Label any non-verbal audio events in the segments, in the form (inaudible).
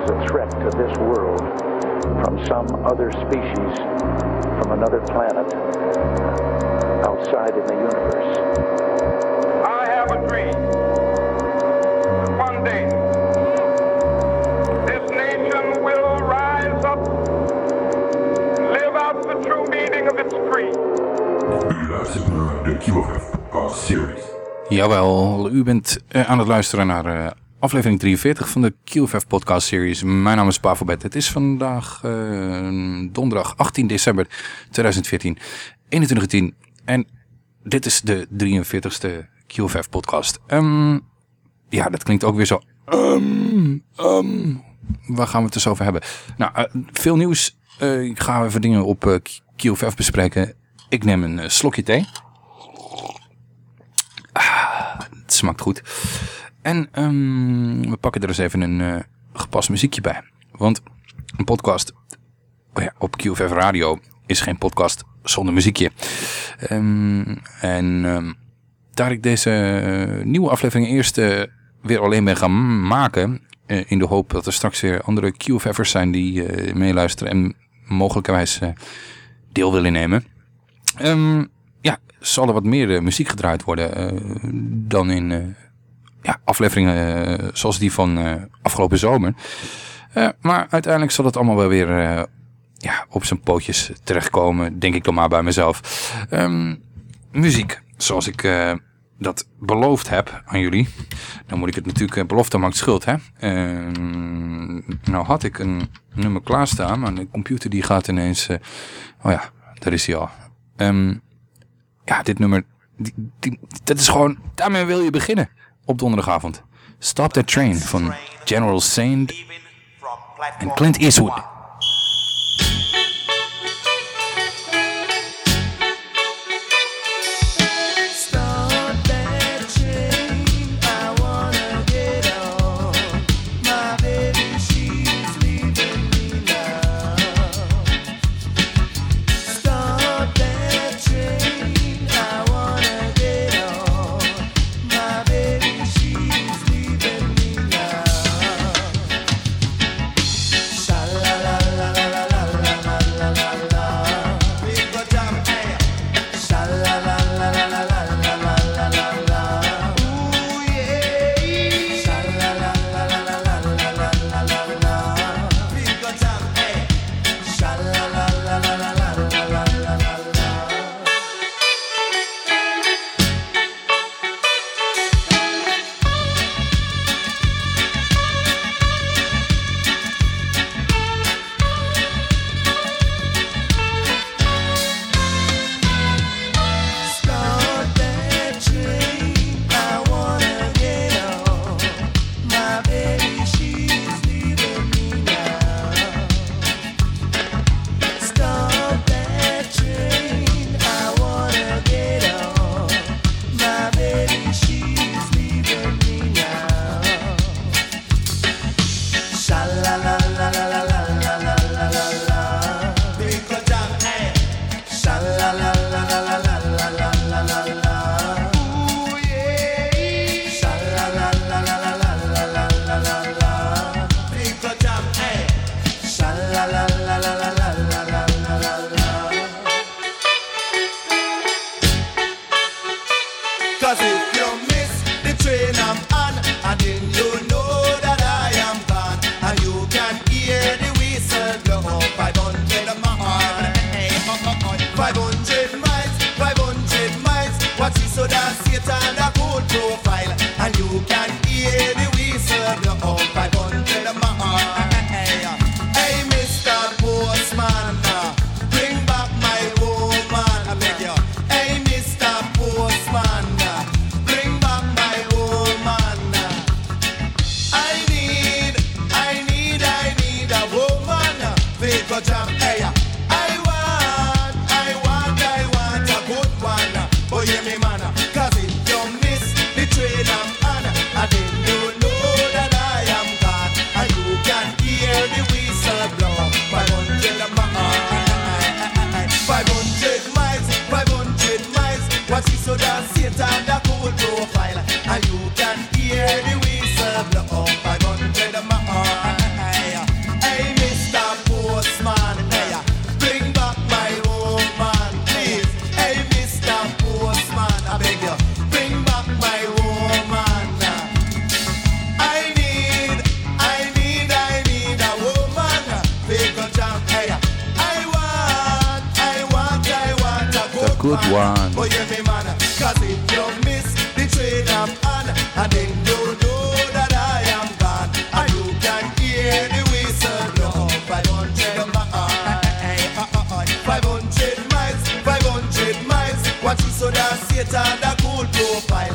was a threat to this world from some other species, from another planet, outside in the universe, I have a dream. that One day, this nation will rise up live out the true meaning of its creed. U luistert naar de QFF Podcast Series. Jawel, u bent eh, aan het luisteren naar eh, aflevering 43 van de QFF podcast series. Mijn naam is Pavelbet. Het is vandaag eh, donderdag 18 december 2014, 21.10. En dit is de 43ste QFF podcast. Ehm, ja, dat klinkt ook weer zo... ehm, ehm, waar gaan we het dus over hebben? Nou, eh, veel nieuws. Eh, ik ga even dingen op QFF bespreken. Ik neem een slokje thee. Het smaakt goed. En ehm, we pakken er eens even een eh, gepast muziekje bij. Want een podcast oh ja, op QFF Radio is geen podcast zonder muziekje. Ehm, en ehm, daar ik deze eh, nieuwe aflevering eerst eh, weer alleen ben gaan maken... in de hoop dat er straks weer andere QFF'ers zijn die meeluisteren... en mogelijkerwijs deel willen nemen... Ja, zal er wat meer muziek gedraaid worden dan in ja, afleveringen eh, zoals die van eh, afgelopen zomer. Eh, maar uiteindelijk zal het allemaal wel weer ja, op zijn pootjes terechtkomen, denk ik dan maar bij mezelf. Ehm, muziek, zoals ik dat beloofd heb aan jullie. Dan moet ik het natuurlijk, belofte maakt schuld, hè. Ehm, nou had ik een nummer klaarstaan, maar de computer die gaat ineens... oh ja, daar is hij al. Ehm, ja, dit nummer, die- dat is gewoon, daarmee wil je beginnen op donderdagavond. Stop That Train van General Saint en Clint Eastwood. Cause if you miss the train I'm on, and then you know that I am gone, and you can hear the whistle blow. 500 miles, 500 miles, 500 miles. Watch you so that Satan the cool profile,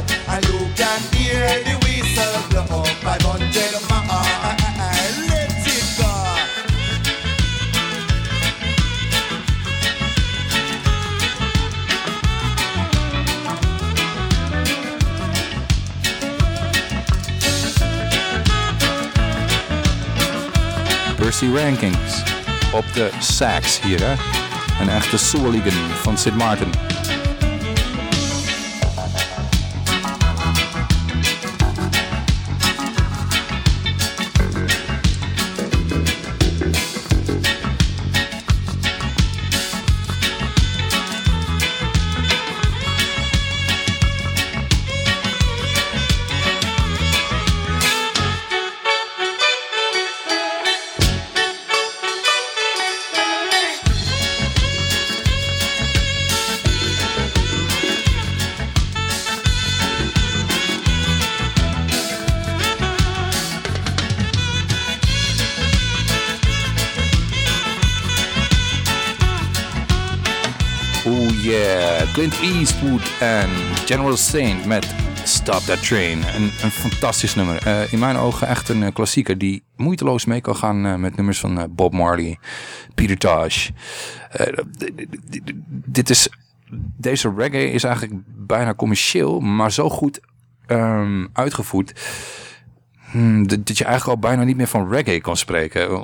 Rankings op de sax hier, hè. Een echte Soerligen van Sint Maarten. Clint Eastwood en General Saint met Stop That Train. Een, een fantastisch nummer. Eh, in mijn ogen echt een eh, klassieker die moeiteloos mee kan gaan eh, met nummers van Bob Marley, Peter Tosh. Dit is, deze reggae is eigenlijk bijna commercieel, maar zo goed ehm, uitgevoerd hmm, dat je eigenlijk al bijna niet meer van reggae kan spreken.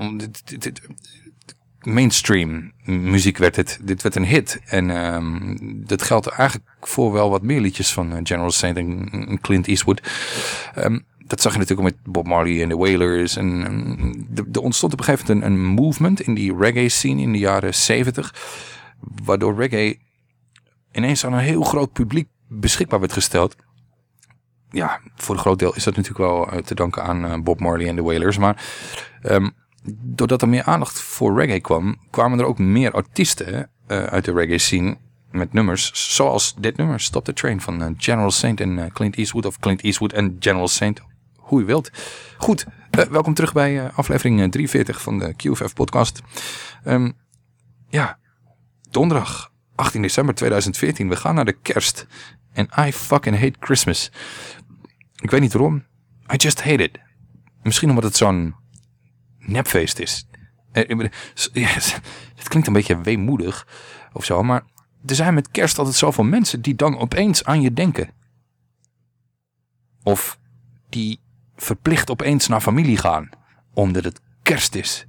Mainstream muziek werd het. Dit werd een hit. En ehm, dat geldt eigenlijk voor wel wat meer liedjes van eh, General Saint en Clint Eastwood. Ehm, dat zag je natuurlijk ook met Bob Marley en de Wailers. En ehm, er- ontstond op een gegeven moment een, een movement in die reggae scene in de jaren 70. Waardoor reggae ineens aan een heel groot publiek beschikbaar werd gesteld. Ja, voor een groot deel is dat natuurlijk wel eh, te danken aan eh, Bob Marley en de Wailers. Maar doordat er meer aandacht voor reggae kwam, kwamen er ook meer artiesten eh, uit de reggae scene met nummers zoals dit nummer, Stop the Train van eh, General Saint en eh, Clint Eastwood of Clint Eastwood en General Saint, hoe je wilt. Goed, welkom terug bij aflevering eh, 43 van de QFF podcast. Ehm, ja, donderdag 18 december 2014, we gaan naar de kerst en I fucking hate Christmas. Ik weet niet waarom, I just hate it. Misschien omdat het zo'n nepfeest is. Eh, Het klinkt een beetje weemoedig of zo, maar er zijn met kerst altijd zoveel mensen die dan opeens aan je denken. Of die verplicht opeens naar familie gaan, omdat het kerst is.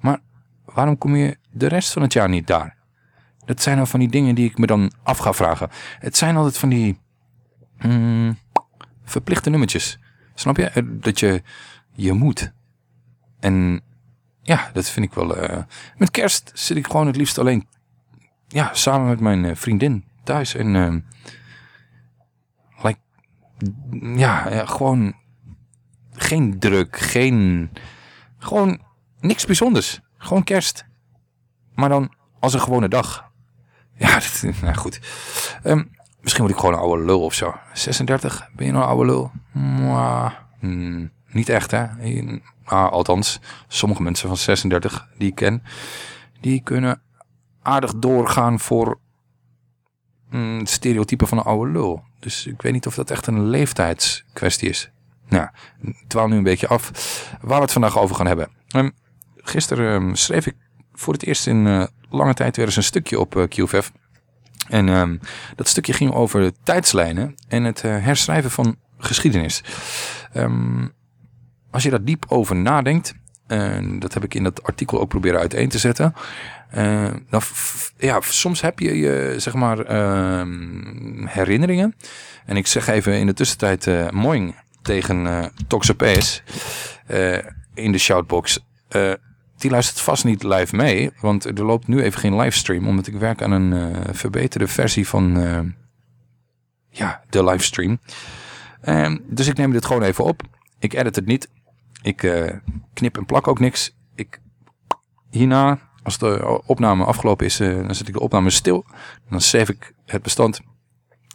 Maar waarom kom je de rest van het jaar niet daar? Dat zijn dan van die dingen die ik me dan af ga vragen. Het zijn altijd van die mm, verplichte nummertjes. Snap je? Eh, Dat je, je moet. En ja, dat vind ik wel... eh, met kerst zit ik gewoon het liefst alleen... Ja, samen met mijn eh, vriendin thuis. En... ehm, like, ja, ja, gewoon... Geen druk, geen... Gewoon niks bijzonders. Gewoon kerst. Maar dan als een gewone dag. (laughs) Ja, dat, nou goed. Ehm, misschien word ik gewoon een oude lul of zo. 36, ben je nou een oude lul? Mwah, hmm, niet echt, hè? Ah, althans, sommige mensen van 36 die ik ken, die kunnen aardig doorgaan voor mm, het stereotype van een oude lul. Dus ik weet niet of dat echt een leeftijdskwestie is. Nou, dwaal nu een beetje af waar we het vandaag over gaan hebben. Ehm, gisteren ehm, schreef ik voor het eerst in eh, lange tijd weer eens een stukje op eh, QFF. En ehm, dat stukje ging over tijdslijnen en het eh, herschrijven van geschiedenis. Ehm, als je daar diep over nadenkt, en dat heb ik in dat artikel ook proberen uiteen te zetten. eh, dan ja, soms heb je je, zeg maar, ehm, herinneringen. En ik zeg even in de tussentijd eh moing tegen eh Toxopees in de shoutbox. Die luistert vast niet live mee, want er loopt nu even geen livestream, omdat ik werk aan een verbeterde versie van ja, de livestream. Ehm, dus ik neem dit gewoon even op. Ik edit het niet. Ik eh, knip en plak ook niks. Ik, hierna als de opname afgelopen is, eh, dan zet ik de opname stil. Dan save ik het bestand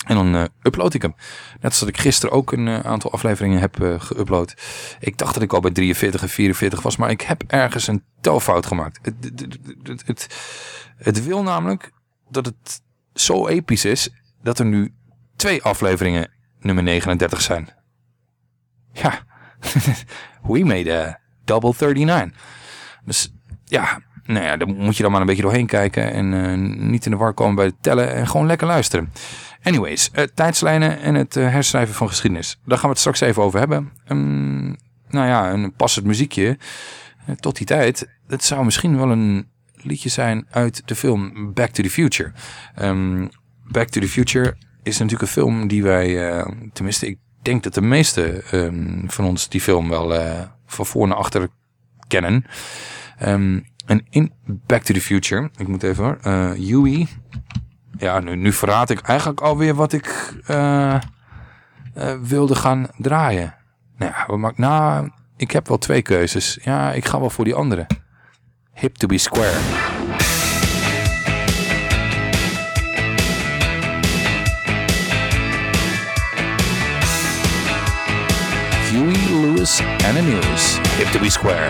en dan eh, upload ik hem. Net als dat ik gisteren ook een aantal afleveringen heb geüpload. Ik dacht dat ik al bij 43 en 44 was, maar ik heb ergens een telfout gemaakt. Het, het, het, het wil namelijk dat het zo episch is dat er nu twee afleveringen nummer 39 zijn. Ja, (laughs) we made a double 39. Dus ja, nou ja, daar moet je dan maar een beetje doorheen kijken en eh, niet in de war komen bij het tellen en gewoon lekker luisteren. Anyways, eh, tijdslijnen en het eh, herschrijven van geschiedenis. Daar gaan we het straks even over hebben. Ehm, nou ja, een passend muziekje tot die tijd. Het zou misschien wel een liedje zijn uit de film Back to the Future. Ehm, Back to the Future is natuurlijk een film die wij, tenminste ik denk dat de meeste ehm, van ons die film wel eh, van voor naar achter kennen. Ehm, en in Back to the Future, ik moet even hoor, eh Huey. Ja, nu, nu verraad ik eigenlijk alweer wat ik eh, wilde gaan draaien. Nou ja, we maken, nou, ik heb wel twee keuzes. Ja, ik ga wel voor die andere. Hip to be square. Huey Lewis and the News. Hip to be square.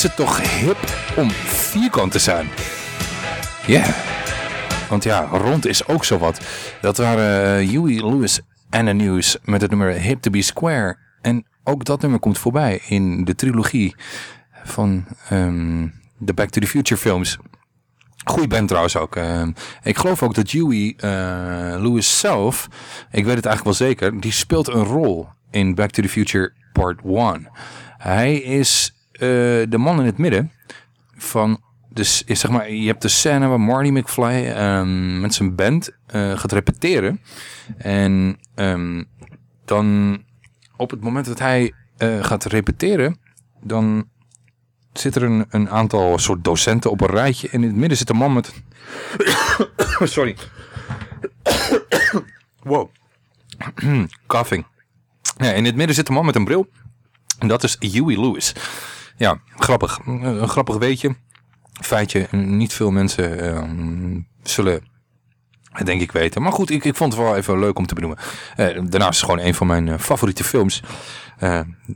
Is het toch hip om vierkant te zijn? Ja. Want ja, rond is ook zo wat. Dat waren uh, Huey Lewis en de News met het nummer Hip to be Square. En ook dat nummer komt voorbij in de trilogie van ehm, de Back to the Future films. Goeie band trouwens ook. Ehm, ik geloof ook dat Huey uh, Lewis zelf, ik weet het eigenlijk wel zeker, die speelt een rol in Back to the Future Part 1. Hij is de man in het midden van, dus, zeg maar, je hebt de scène waar Marty McFly um, met zijn band uh, gaat repeteren. En um, dan op het moment dat hij uh, gaat repeteren, dan zit er een, een aantal soort docenten op een rijtje. En in het midden zit een man met... (coughs) Sorry. (coughs) wow. (coughs) Coughing. Ja, in het midden zit een man met een bril. En dat is Huey Lewis. Ja, grappig. Een grappig weetje. Feitje. Niet veel mensen uh, zullen het denk ik weten. Maar goed, ik, ik vond het wel even leuk om te benoemen. Uh, daarnaast is het gewoon een van mijn uh, favoriete films.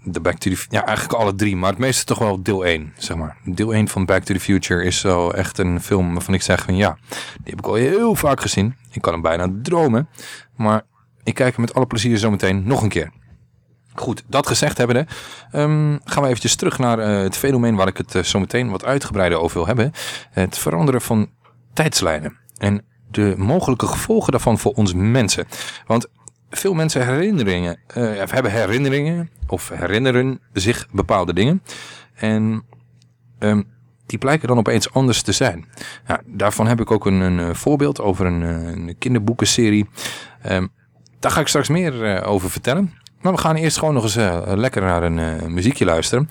De Back to the Ja, eigenlijk alle drie. Maar het meeste toch wel deel 1, zeg maar. Deel 1 van Back to the Future is zo echt een film waarvan ik zeg van ja, die heb ik al heel vaak gezien. Ik kan hem bijna dromen. Maar ik kijk hem met alle plezier zometeen nog een keer. Goed, dat gezegd hebbende, um, gaan we eventjes terug naar uh, het fenomeen waar ik het uh, zo meteen wat uitgebreider over wil hebben. Het veranderen van tijdslijnen en de mogelijke gevolgen daarvan voor ons mensen. Want veel mensen herinneringen, uh, hebben herinneringen of herinneren zich bepaalde dingen. En um, die blijken dan opeens anders te zijn. Ja, daarvan heb ik ook een, een voorbeeld over een, een kinderboekenserie. Um, daar ga ik straks meer over vertellen. Maar we gaan eerst gewoon nog eens uh, lekker naar een uh, muziekje luisteren.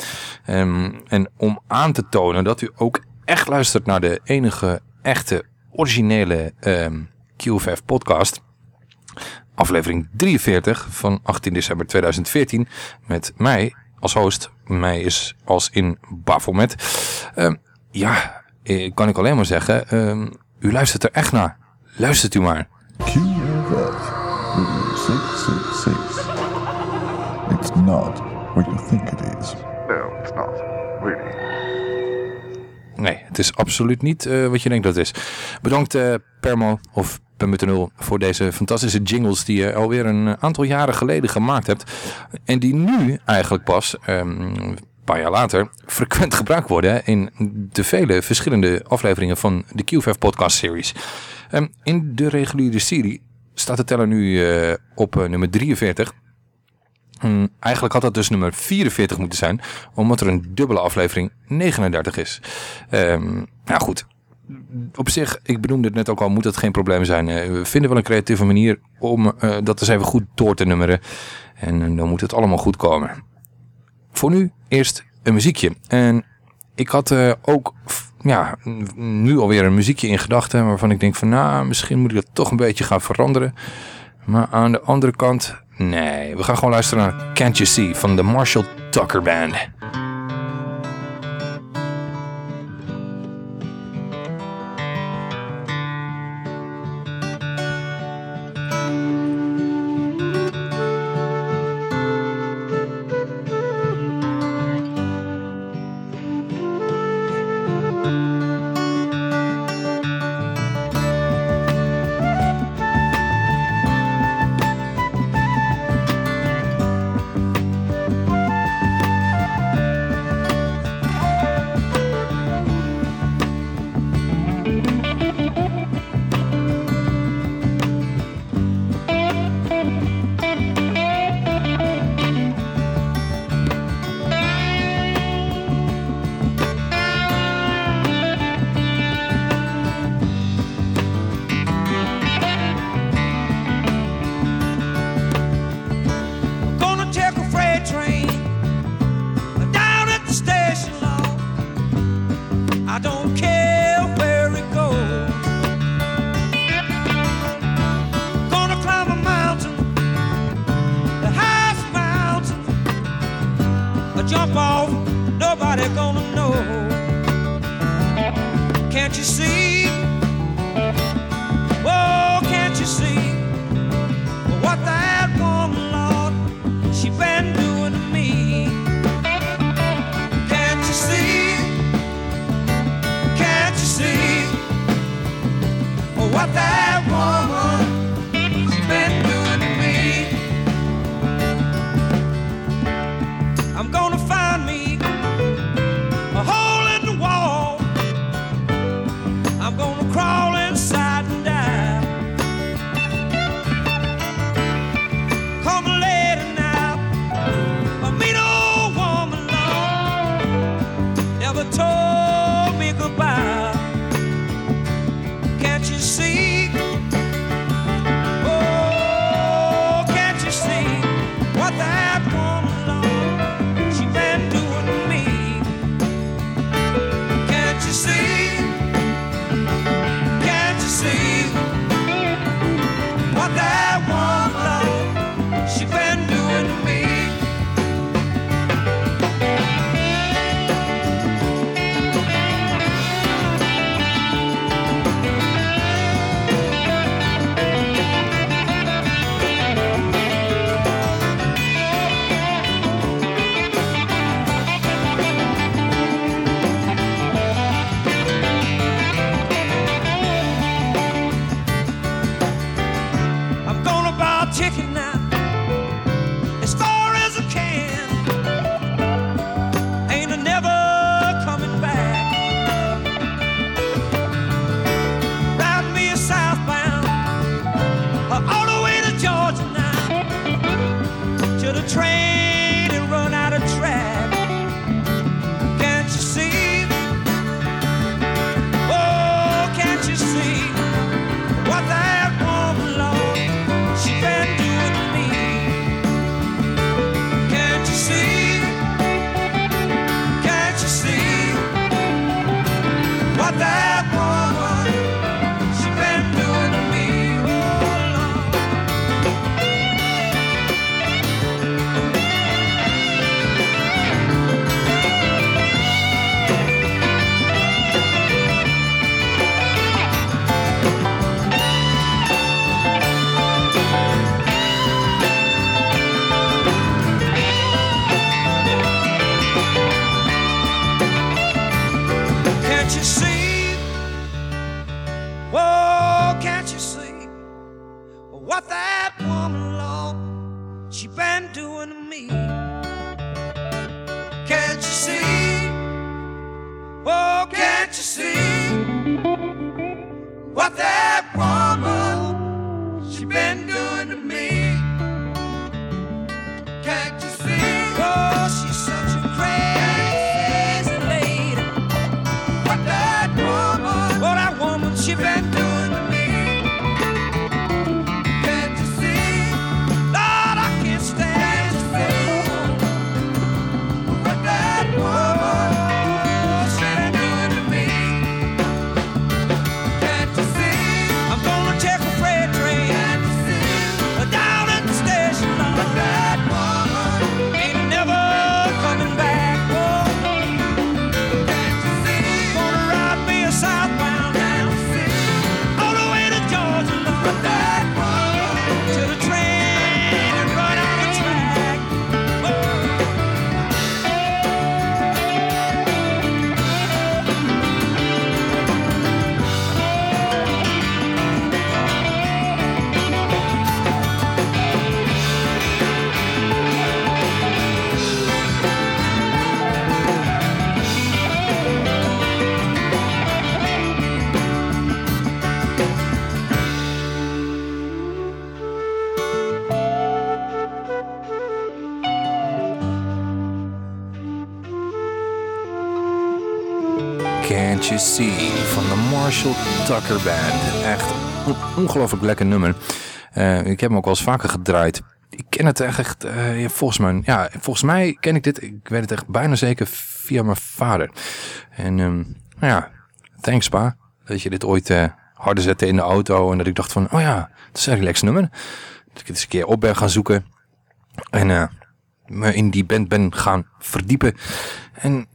Um, en om aan te tonen dat u ook echt luistert naar de enige echte originele um, QFF podcast. Aflevering 43 van 18 december 2014. Met mij als host. Mij is als in Bafomet. Um, ja, kan ik alleen maar zeggen. u luistert er echt naar. Luistert u maar. QFF 666. It's not what you think it is. No, it's not. Really. Nee, het is absoluut niet uh, wat je denkt dat het is. Bedankt uh, Permo of Pem.nl voor deze fantastische jingles die je alweer een aantal jaren geleden gemaakt hebt. En die nu eigenlijk pas, um, een paar jaar later, frequent gebruikt worden in de vele verschillende afleveringen van de QVF podcast series. Um, in de reguliere serie staat de teller nu uh, op nummer 43. Um, eigenlijk had dat dus nummer 44 moeten zijn, omdat er een dubbele aflevering 39 is. Nou goed, op zich, ik benoemde het net ook al, moet dat geen probleem zijn. Uh, we vinden wel een creatieve manier om uh, dat eens even goed door te nummeren. En uh, dan moet het allemaal goed komen. Voor nu eerst een muziekje. En ik had ook ja, nu alweer een muziekje in gedachten waarvan ik denk van nou, misschien moet ik dat toch een beetje gaan veranderen. Maar aan de andere kant Nee, we gaan gewoon luisteren naar Can't You See van de Marshall Tucker Band. Tucker Band. Echt een ongelooflijk lekker nummer. Eh, ik heb hem ook wel eens vaker gedraaid. Ik ken het echt, ja, volgens, mij, ja, volgens mij ken ik dit, ik weet het echt bijna zeker via mijn vader. En ehm, nou ja, thanks pa, dat je dit ooit eh, harder zette in de auto. En dat ik dacht van, oh ja, dat is een relaxed nummer. Dat ik het eens een keer op ben gaan zoeken. En me in die band ben gaan verdiepen. En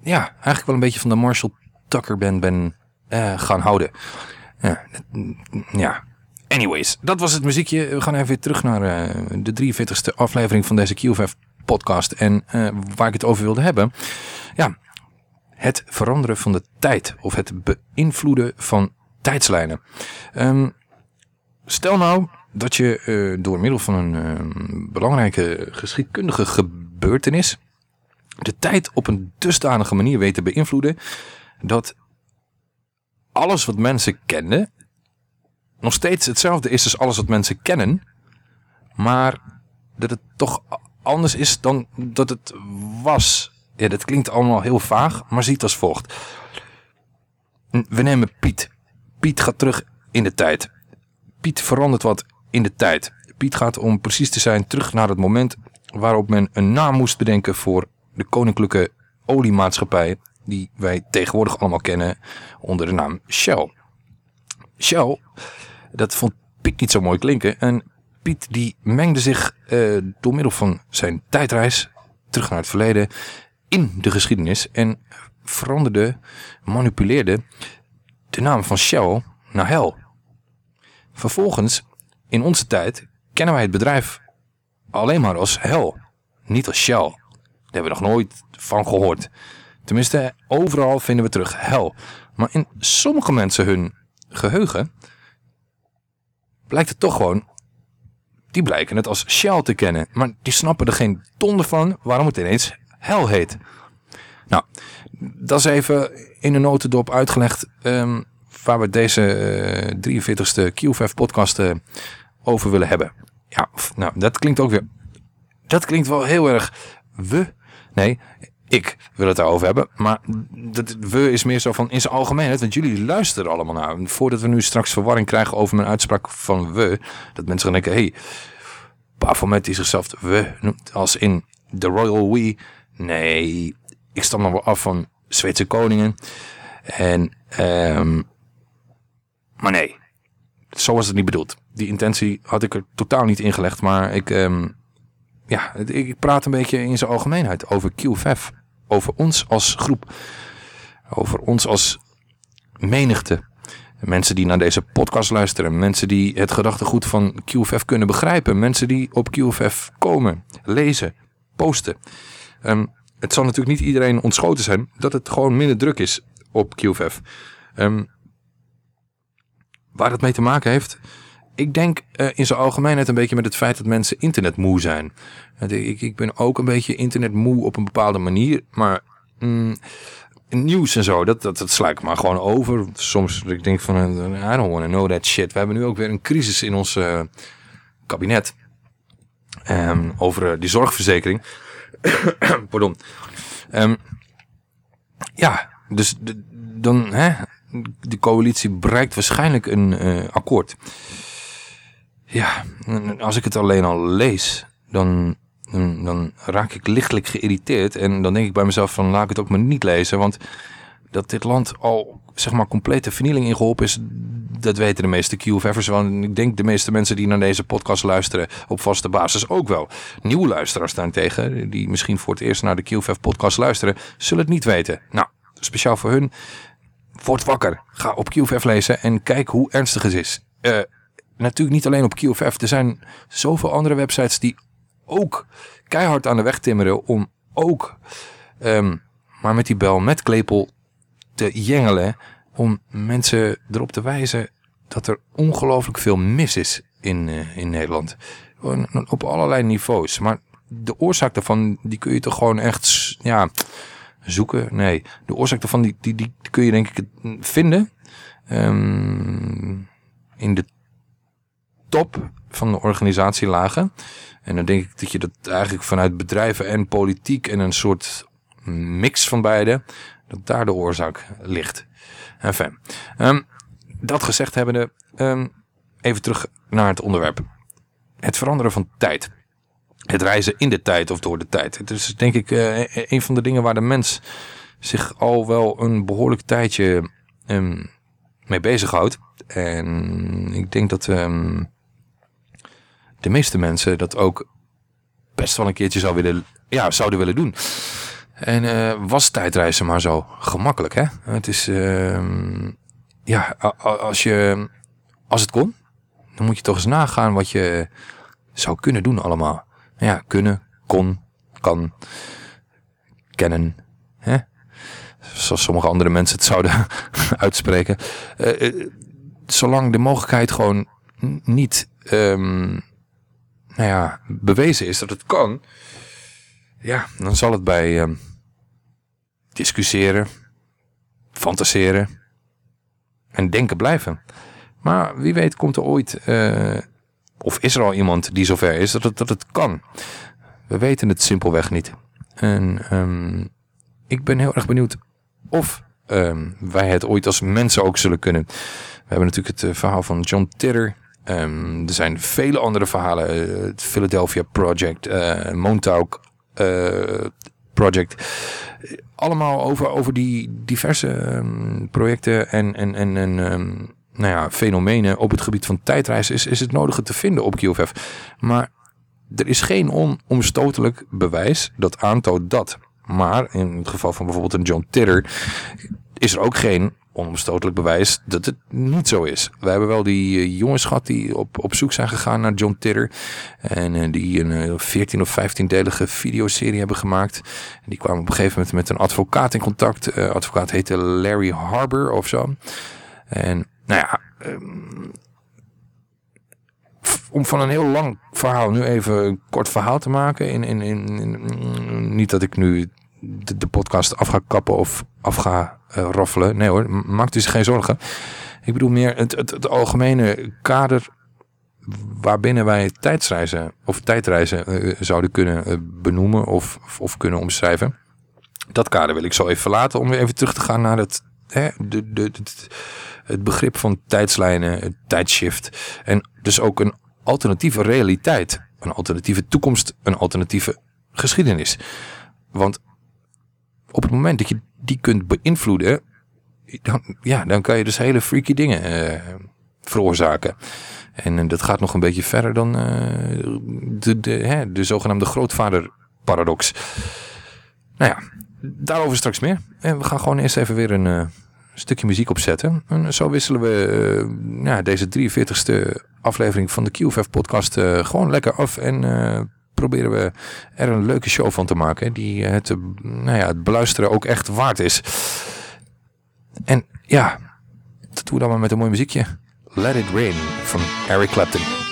ja, eigenlijk wel een beetje van de Marshall Tucker band ben eh, gaan houden. Ja, ja, anyways, dat was het muziekje. We gaan even weer terug naar eh, de 43ste aflevering van deze QFF podcast. En eh, waar ik het over wilde hebben. Ja, het veranderen van de tijd. Of het beïnvloeden van tijdslijnen. Ehm, stel nou dat je eh, door middel van een ehm, belangrijke geschiedkundige gebeurtenis de tijd op een dusdanige manier weet te beïnvloeden dat alles wat mensen kenden nog steeds hetzelfde is als alles wat mensen kennen, maar dat het toch anders is dan dat het was. Ja, dat klinkt allemaal heel vaag, maar ziet als volgt. We nemen Piet. Piet gaat terug in de tijd. Piet verandert wat in de tijd. Piet gaat, om precies te zijn, terug naar het moment waarop men een naam moest bedenken voor de koninklijke oliemaatschappij die wij tegenwoordig allemaal kennen onder de naam Shell. Shell, dat vond Piet niet zo mooi klinken en Piet die mengde zich uh, door middel van zijn tijdreis terug naar het verleden in de geschiedenis en veranderde, manipuleerde de naam van Shell naar Hell. Vervolgens, in onze tijd, kennen wij het bedrijf alleen maar als Hell, niet als Shell. Daar hebben we nog nooit van gehoord. Tenminste, overal vinden we terug Hell. Maar in sommige mensen hun geheugen blijkt het toch gewoon die blijken het als Shell te kennen. Maar die snappen er geen donder van waarom het ineens Hell heet. Nou, dat is even in een notendop uitgelegd um, waar we deze uh, 43ste QVF podcast uh, over willen hebben. Ja, nou, dat klinkt ook weer... Dat klinkt wel heel erg we. Nee, ik wil het daarover hebben. Maar dat we is meer zo van in zijn algemeenheid. Want jullie luisteren allemaal naar. Voordat we nu straks verwarring krijgen over mijn uitspraak van we. Dat mensen gaan denken, hé, hey, Baphomet die zichzelf we noemt als in the royal we. Nee, ik stam nog wel af van Zweedse koningen. En, um, maar nee, zo was het niet bedoeld. Die intentie had ik er totaal niet ingelegd. Maar ik, um, ja, ik praat een beetje in zijn algemeenheid over QFF. Over ons als groep. Over ons als menigte. Mensen die naar deze podcast luisteren. Mensen die het gedachtegoed van QFF kunnen begrijpen. Mensen die op QFF komen, lezen, posten. Um, het zal natuurlijk niet iedereen ontschoten zijn dat het gewoon minder druk is op QFF. Um, waar het mee te maken heeft... Ik denk uh, in zijn algemeenheid een beetje met het feit dat mensen internetmoe zijn. Ik, ik ben ook een beetje internetmoe op een bepaalde manier. Maar mm, nieuws en zo, dat, dat, dat sla ik maar gewoon over. Soms ik denk van, eh, I don't want to know that shit. We hebben nu ook weer een crisis in ons uh, kabinet. Um, over die zorgverzekering. (coughs) Pardon. Um, ja, dus de, dan, hè, de coalitie bereikt waarschijnlijk een akkoord. Ja, als ik het alleen al lees, dan, dan, raak ik lichtelijk geïrriteerd. En dan denk ik bij mezelf van, laat ik het ook maar niet lezen. Want dat dit land al, zeg maar, complete vernieling ingeholpen is, dat weten de meeste QFF'ers wel. ik denk de meeste mensen die naar deze podcast luisteren op vaste basis ook wel. Nieuwe luisteraars daarentegen, die misschien voor het eerst naar de QFF podcast luisteren, zullen het niet weten. Nou, speciaal voor hun, word wakker. Ga op QFF lezen en kijk hoe ernstig het is. Uh, natuurlijk niet alleen op QFF. Er zijn zoveel andere websites die ook keihard aan de weg timmeren om ook um, maar met die bel met klepel te jengelen om mensen erop te wijzen dat er ongelooflijk veel mis is in, uh, in Nederland. Op allerlei niveaus. Maar de oorzaak daarvan, die kun je toch gewoon echt ja, zoeken? Nee, de oorzaak daarvan, die, die, die kun je denk ik vinden um, in de van de organisatielagen. En dan denk ik dat je dat eigenlijk vanuit bedrijven en politiek en een soort mix van beide, dat daar de oorzaak ligt. Enfin, um, dat gezegd hebbende, um, even terug naar het onderwerp. Het veranderen van tijd. Het reizen in de tijd of door de tijd. Het is denk ik uh, een van de dingen waar de mens zich al wel een behoorlijk tijdje um, mee bezighoudt. En ik denk dat um, de meeste mensen dat ook best wel een keertje zou willen, ja, zouden willen doen. En uh, was tijdreizen maar zo gemakkelijk, hè? Het is, uh, ja, als je, als het kon, dan moet je toch eens nagaan wat je zou kunnen doen allemaal. Ja, kunnen, kon, kan, kennen, hè? Zoals sommige andere mensen het zouden (laughs) uitspreken. Uh, zolang de mogelijkheid gewoon niet ehm, nou ja, bewezen is dat het kan, ja, dan zal het bij ehm, discussiëren, fantaseren en denken blijven. Maar wie weet komt er ooit, eh, of is er al iemand die zover is dat het, dat het kan. We weten het simpelweg niet. En ehm, ik ben heel erg benieuwd of ehm, wij het ooit als mensen ook zullen kunnen. We hebben natuurlijk het eh, verhaal van John Titter. Ehm, er zijn vele andere verhalen. eh, het Philadelphia Project, eh Montauk eh, Project. Allemaal over, over die diverse ehm, projecten en, en, en, en ehm, nou ja, fenomenen op het gebied van tijdreizen is, is het nodige te vinden op QFF. Maar er is geen onomstotelijk bewijs dat aantoont dat. Maar in het geval van bijvoorbeeld een John Titter is er ook geen onomstotelijk bewijs dat het niet zo is. We hebben wel die eh, jongens gehad die op, op zoek zijn gegaan naar John Titter. En eh, die een eh, 14 of 15-delige videoserie hebben gemaakt. En die kwamen op een gegeven moment met een advocaat in contact. Eh advocaat heette Larry Harbour of zo. En nou ja, ehm, om van een heel lang verhaal nu even een kort verhaal te maken. In, in, in, niet dat ik nu de, de podcast af ga kappen of af ga eh, roffelen. Nee hoor, maakt u zich geen zorgen. Ik bedoel meer het, het, het algemene kader waarbinnen wij tijdsreizen of tijdreizen eh, zouden kunnen eh, benoemen of, of, kunnen omschrijven. Dat kader wil ik zo even verlaten om weer even terug te gaan naar het, hè, de, de, het, het begrip van tijdslijnen, tijdshift. En dus ook een alternatieve realiteit, een alternatieve toekomst, een alternatieve geschiedenis. Want op het moment dat je die kunt beïnvloeden, dan, ja, dan kan je dus hele freaky dingen eh, veroorzaken. En eh, dat gaat nog een beetje verder dan eh, de, hè, de zogenaamde grootvaderparadox. Nou ja, daarover straks meer. En we gaan gewoon eerst even weer een stukje muziek opzetten. En zo wisselen we ja, deze 43ste aflevering van de QFF podcast gewoon lekker af. En proberen we er een leuke show van te maken. Die eh, het, eh, nou ja, het beluisteren ook echt waard is. En ja, dat doen we dan maar met een mooi muziekje. Let It Rain van Eric Clapton.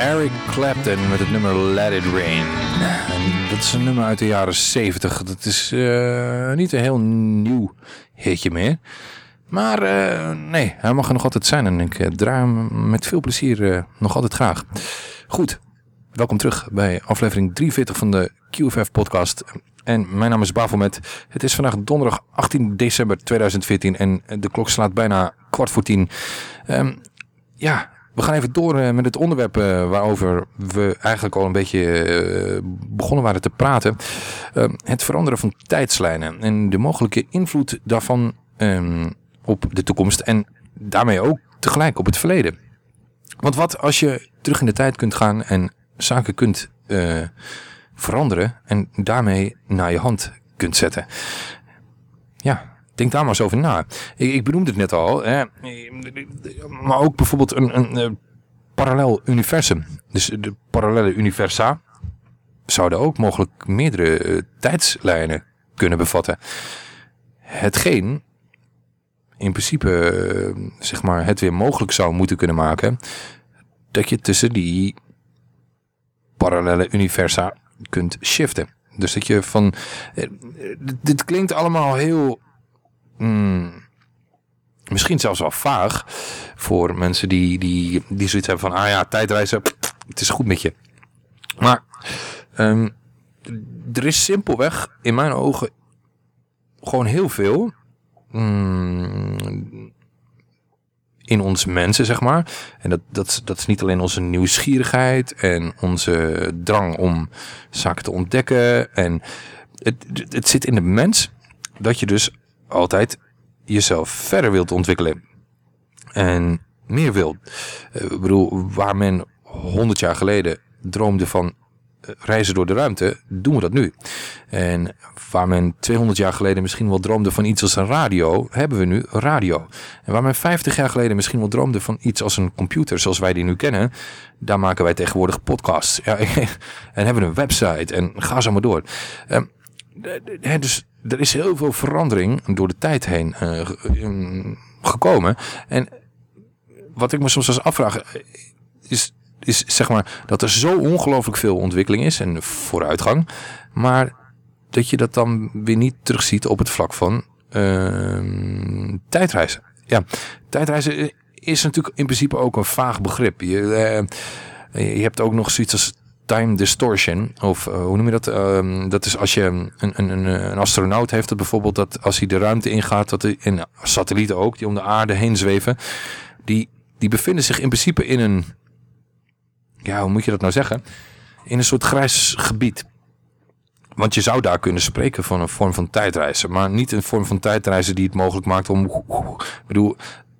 Eric Clapton met het nummer Let It Rain. En dat is een nummer uit de jaren 70. Dat is eh, niet een heel nieuw hitje meer. Maar eh, nee, hij mag er nog altijd zijn en ik eh, draai hem met veel plezier nog altijd graag. Goed, welkom terug bij aflevering 43 van de QFF podcast. En mijn naam is Bafelmet. Het is vandaag donderdag 18 december 2014 en de klok slaat bijna kwart voor tien. Ehm, ja, we gaan even door eh, met het onderwerp eh, waarover we eigenlijk al een beetje eh, begonnen waren te praten. Het veranderen van tijdslijnen en de mogelijke invloed daarvan ehm, op de toekomst en daarmee ook tegelijk op het verleden. Want wat als je terug in de tijd kunt gaan en zaken kunt veranderen en daarmee naar je hand kunt zetten? Ja, denk daar maar eens over na. Ik, ik benoemde het net al, hè, maar ook bijvoorbeeld een, een, parallel universum. Dus de parallele universa zouden ook mogelijk meerdere eh, tijdslijnen kunnen bevatten. Hetgeen in principe eh, zeg maar, het weer mogelijk zou moeten kunnen maken dat je tussen die parallele universa kunt shiften. Dus dat je van... eh, Dit klinkt allemaal heel... mm, misschien zelfs wel vaag voor mensen die, die, die zoiets hebben van... Ah ja, tijdreizen, het is goed met je. Maar ehm, er is simpelweg in mijn ogen gewoon heel veel mm, in ons mensen, zeg maar. En dat, dat, dat is niet alleen onze nieuwsgierigheid en onze drang om zaken te ontdekken. En het- het zit in de mens dat je dus altijd jezelf verder wilt ontwikkelen. En meer wilt. Eh, Ik bedoel, waar men 100 jaar geleden droomde van eh, reizen door de ruimte, doen we dat nu. En waar men 200 jaar geleden misschien wel droomde van iets als een radio, hebben we nu radio. En waar men 50 jaar geleden misschien wel droomde van iets als een computer zoals wij die nu kennen, daar maken wij tegenwoordig podcasts. Ja, (laughs) en hebben een website en ga zo maar door. Ehm, hè, dus er is heel veel verandering door de tijd heen eh, ehm, gekomen. En wat ik me soms als afvraag eh, is, is zeg maar dat er zo ongelooflijk veel ontwikkeling is en vooruitgang. Maar dat je dat dan weer niet terugziet op het vlak van ehm, tijdreizen. Ja, tijdreizen is natuurlijk in principe ook een vaag begrip. Je, eh, je hebt ook nog zoiets als time distortion. Of eh, hoe noem je dat? Ehm, dat is als je een, een, een, astronaut heeft het bijvoorbeeld dat als hij de ruimte ingaat, dat hij, en satellieten ook, die om de aarde heen zweven, die, die bevinden zich in principe in een, ja, hoe moet je dat nou zeggen? In een soort grijs gebied. Want je zou daar kunnen spreken van een vorm van tijdreizen. Maar niet een vorm van tijdreizen die het mogelijk maakt om... Ik bedoel,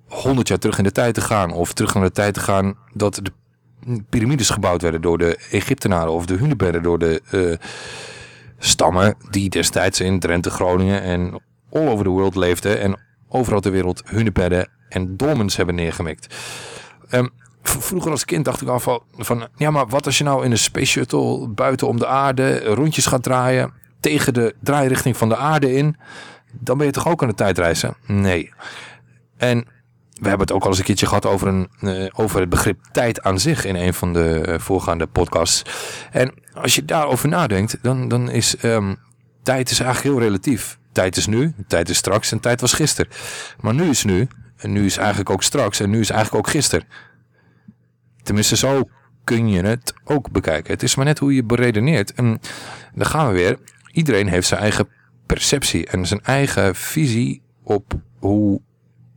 100 jaar terug in de tijd te gaan. Of terug naar de tijd te gaan dat de piramides gebouwd werden door de Egyptenaren. Of de Hunebedden door de eh, stammen die destijds in Drenthe, Groningen en all over the world leefden. En overal ter wereld hunebedden en dolmens hebben neergemikt. Ehm, vroeger als kind dacht ik al van, ja maar wat als je nou in een space shuttle buiten om de aarde rondjes gaat draaien tegen de draairichting van de aarde in, dan ben je toch ook aan het tijdreizen? Nee. En we hebben het ook al eens een keertje gehad over, een, eh, over het begrip tijd aan zich in een van de eh, voorgaande podcasts. En als je daarover nadenkt, dan, dan is ehm, tijd is eigenlijk heel relatief. Tijd is nu, tijd is straks en tijd was gisteren. Maar nu is nu, en nu is eigenlijk ook straks en nu is eigenlijk ook gisteren. Tenminste, zo kun je het ook bekijken. Het is maar net hoe je beredeneert. En dan gaan we weer. Iedereen heeft zijn eigen perceptie en zijn eigen visie op hoe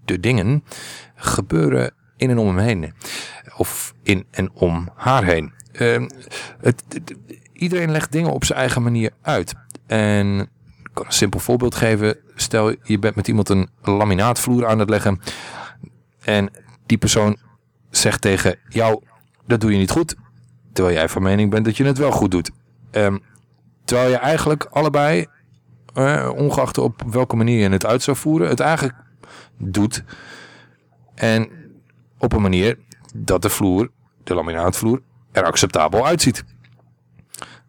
de dingen gebeuren in en om hem heen. Of in en om haar heen. Ehm, het, iedereen legt dingen op zijn eigen manier uit. En ik kan een simpel voorbeeld geven. Stel, je bent met iemand een laminaatvloer aan het leggen. En die persoon zegt tegen jou, dat doe je niet goed. Terwijl jij van mening bent dat je het wel goed doet. Ehm, terwijl je eigenlijk allebei, eh, ongeacht op welke manier je het uit zou voeren, het eigenlijk doet. En op een manier dat de vloer, de laminaatvloer, er acceptabel uitziet.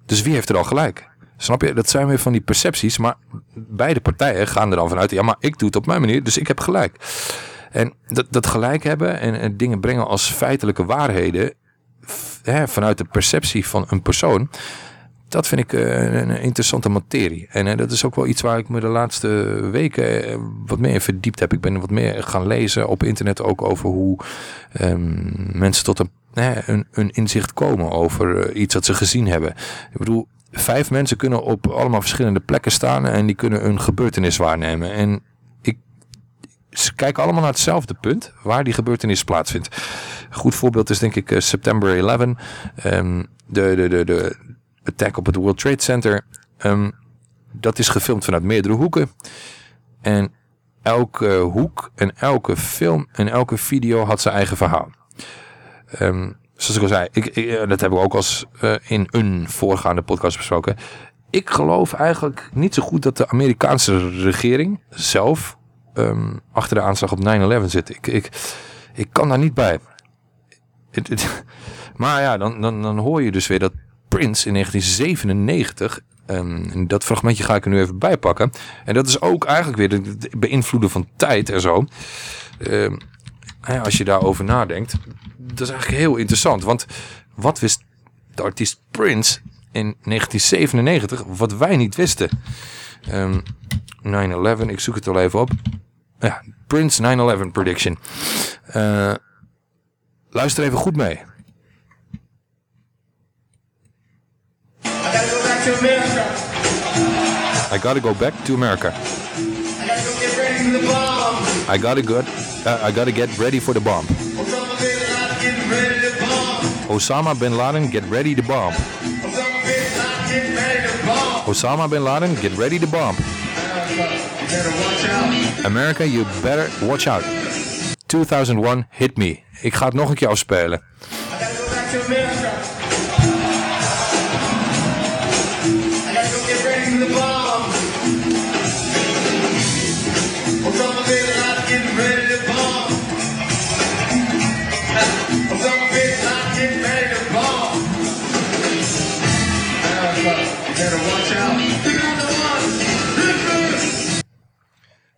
Dus wie heeft er al gelijk? Snap je? Dat zijn weer van die percepties, maar beide partijen gaan er dan vanuit, ja maar ik doe het op mijn manier, dus ik heb gelijk. En dat, dat gelijk hebben en, en dingen brengen als feitelijke waarheden hè, vanuit de perceptie van een persoon. Dat vind ik eh, een, interessante materie. En eh, dat is ook wel iets waar ik me de laatste weken eh, wat meer verdiept heb. Ik ben wat meer gaan lezen op internet ook over hoe ehm, mensen tot een, een, een inzicht komen over iets dat ze gezien hebben. Ik bedoel, vijf mensen kunnen op allemaal verschillende plekken staan en die kunnen een gebeurtenis waarnemen. En ik, ze kijken allemaal naar hetzelfde punt waar die gebeurtenis plaatsvindt. Een goed voorbeeld is denk ik September 11. Ehm, de, de, de, de attack op het World Trade Center. Ehm, dat is gefilmd vanuit meerdere hoeken. En elke hoek en elke film en elke video had zijn eigen verhaal. Ehm, zoals ik al zei, ik, eh, dat hebben we ook als eh, in een voorgaande podcast besproken. Ik geloof eigenlijk niet zo goed dat de Amerikaanse regering zelf ehm, achter de aanslag op 9-11 zit. Ik, ik, ik kan daar niet bij. (laughs) Maar ja, dan, dan, dan hoor je dus weer dat Prince in 1997... ehm, en dat fragmentje ga ik er nu even bij pakken. En dat is ook eigenlijk weer de beïnvloeden van tijd en zo. Ehm, als je daarover nadenkt. Dat is eigenlijk heel interessant. Want wat wist de artiest Prince in 1997 wat wij niet wisten? Ehm 9-11, ik zoek het al even op. Ja, Prince 9-11 prediction. Eh, luister even goed mee. I gotta go back to America. I gotta go. Uh, I gotta get ready for the bomb. Osama bin Laden, get ready to bomb. Osama bin Laden, get ready to bomb. America, you better watch out. 2001, hit me. Ik ga het nog een keer afspelen.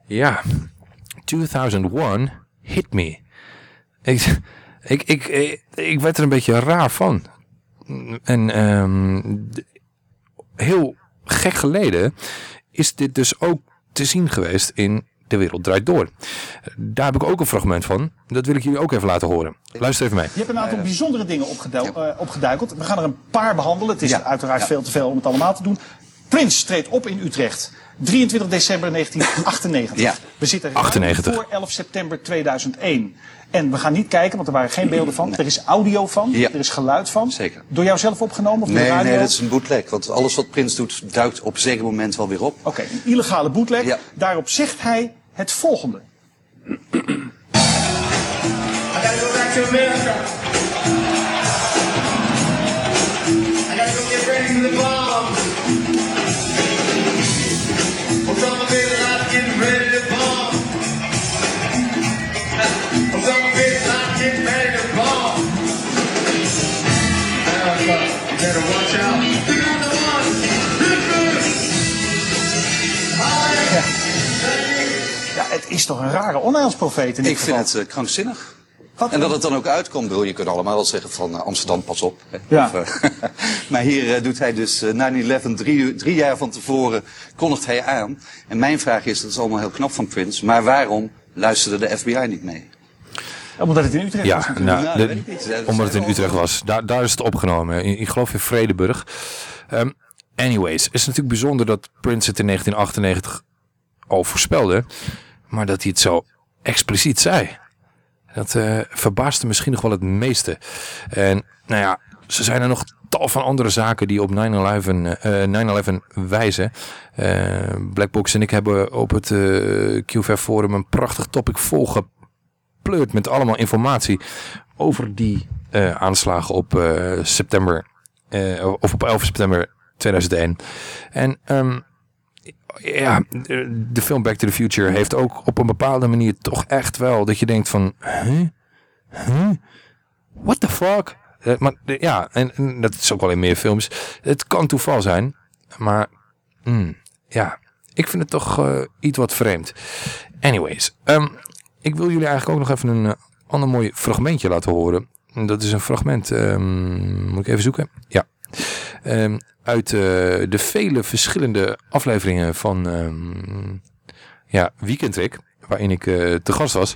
Ja, 2001, hit me. Ik, ik, ik, ik, werd er een beetje raar van. En d- heel gek geleden is dit dus ook te zien geweest in De Wereld Draait Door. Daar heb ik ook een fragment van. Dat wil ik jullie ook even laten horen. Luister even mee. Je hebt een aantal bijzondere dingen opgedu- eh, opgeduikeld. We gaan er een paar behandelen. Het is Ja, uiteraard ja. veel te veel om het allemaal te doen. Prins treedt op in Utrecht. 23 december 1998. Ja. We zitten ruim 98. voor 11 september 2001. En we gaan niet kijken, want er waren geen beelden van. Er is audio van, Ja. er is geluid van. Zeker. Door jou zelf opgenomen of door de Nee, radio? nee, dat is een bootleg. Want alles wat Prins doet, duikt op een zeker moment wel weer op. Oké, een illegale bootleg. Ja. Daarop zegt hij het volgende. Ja, het is toch een rare onheilsprofeet in dit Ik geval. vind het eh, krankzinnig. Wat- En dat het dan ook uitkomt. Bedoel, je kunt allemaal wel zeggen van eh, Amsterdam, pas op. hè. Ja. Of, eh, (laughs) maar hier doet hij dus eh, 9-11 drie, uur- drie jaar van tevoren kondigt hij aan. En mijn vraag is, dat is allemaal heel knap van Prince. Maar waarom luisterde de FBI niet mee? Omdat het in Utrecht was Ja, natuurlijk. nou, Nou, de- omdat het in Utrecht was. Daar, daar is het opgenomen. Ik, ik geloof in Vredeburg. Ehm, anyways, het is natuurlijk bijzonder dat Prince het in 1998 al voorspelde. Maar dat hij het zo expliciet zei. Dat eh, verbaasde misschien nog wel het meeste. En nou ja, zo zijn er nog tal van andere zaken die op 9-11 eh, 9/11 wijzen. Eh, Blackbox en ik hebben op het eh QVF forum een prachtig topic volgepleurd met allemaal informatie over die eh, aanslagen op eh, september eh, of op 11 september 2001. En ehm, ja, de film Back to the Future heeft ook op een bepaalde manier toch echt wel dat je denkt van, huh? Huh? What the fuck? Eh, maar ja, en, en dat is ook wel in meer films. Het kan toeval zijn, maar hmm, ja, ik vind het toch eh, iets wat vreemd. Anyways, ehm, ik wil jullie eigenlijk ook nog even een eh, ander mooi fragmentje laten horen. dat is een fragment. ehm, moet ik even zoeken? Ja. Ehm, uit eh, de vele verschillende afleveringen van ehm, ja, Weekendweek, waarin ik eh, te gast was.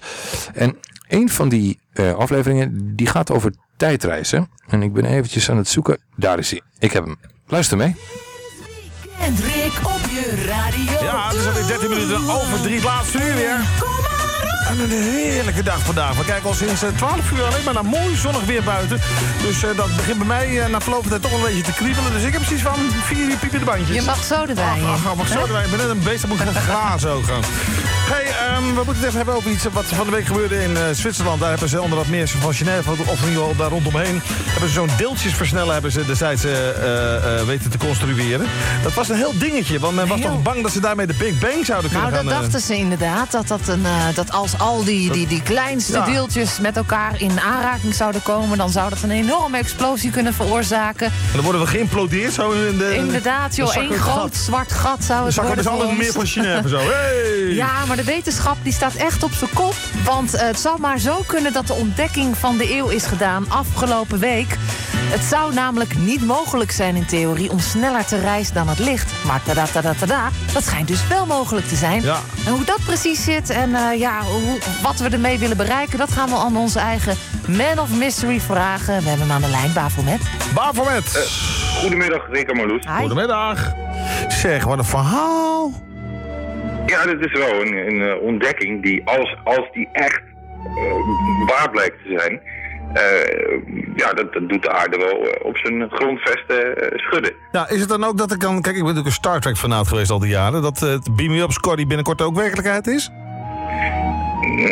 En een van die eh, afleveringen, die gaat over tijdreizen. En ik ben eventjes aan het zoeken. Daar is hij. Ik heb hem. Luister mee. En Rick op je radio. Ja, het is alweer 13 minuten over drie, laatste uur weer. En een heerlijke dag vandaag. We kijken al sinds eh, 12 uur alleen maar naar mooi zonnig weer buiten. Dus eh, dat begint bij mij eh, na verloop van tijd toch een beetje te kriebelen. Dus ik heb precies van vier uur piepende bandjes. Je mag zo erbij. Ach, ach, mag zo erbij. Ik ben net een beest, dat moet gaan grazen ook gaan. Hey, ehm, we moeten het even hebben over iets wat van de week gebeurde in eh, Zwitserland. Daar hebben ze onder wat meer van Genève, of in ieder geval daar rondomheen, hebben ze zo'n deeltjesversneller hebben ze destijds eh, eh, eh, weten te construeren. Dat was een heel dingetje, want men was Heel. toch bang dat ze daarmee de Big Bang zouden kunnen Nou, dat gaan... eh, dachten ze inderdaad. Dat, dat, een, dat als al die, die, die kleinste Ja. deeltjes met elkaar in aanraking zouden komen... dan zou dat een enorme explosie kunnen veroorzaken. En dan worden we geïmplodeerd zo in de... Inderdaad, joh, dan één groot gat. zwart gat zou Dan het zakken we worden dus voor alle meer van Genève zo. (laughs) Hey! Ja, maar de wetenschap die staat echt op zijn kop. Want eh, het zou maar zo kunnen dat de ontdekking van de eeuw is gedaan afgelopen week. Het zou namelijk niet mogelijk zijn in theorie om sneller te reizen dan het licht. Maar tada tada tada, dat schijnt dus wel mogelijk te zijn. Ja. En hoe dat precies zit en eh, ja, hoe, wat we ermee willen bereiken... dat gaan we aan onze eigen Man of Mystery vragen. We hebben hem aan de lijn, Bafomet. Bafomet! Goedemiddag, Rick en Marloes. Goedemiddag. Zeg, wat een verhaal. Ja, dit is wel een, een eh, ontdekking die, als, als die echt eh, waar blijkt te zijn, eh, ja, dat, dat doet de aarde wel op zijn grondvesten schudden. Ja, is het dan ook dat ik dan... Kijk, ik ben natuurlijk een Star Trek fanaat geweest al die jaren. Dat het Beam Me Up Scotty binnenkort ook werkelijkheid is?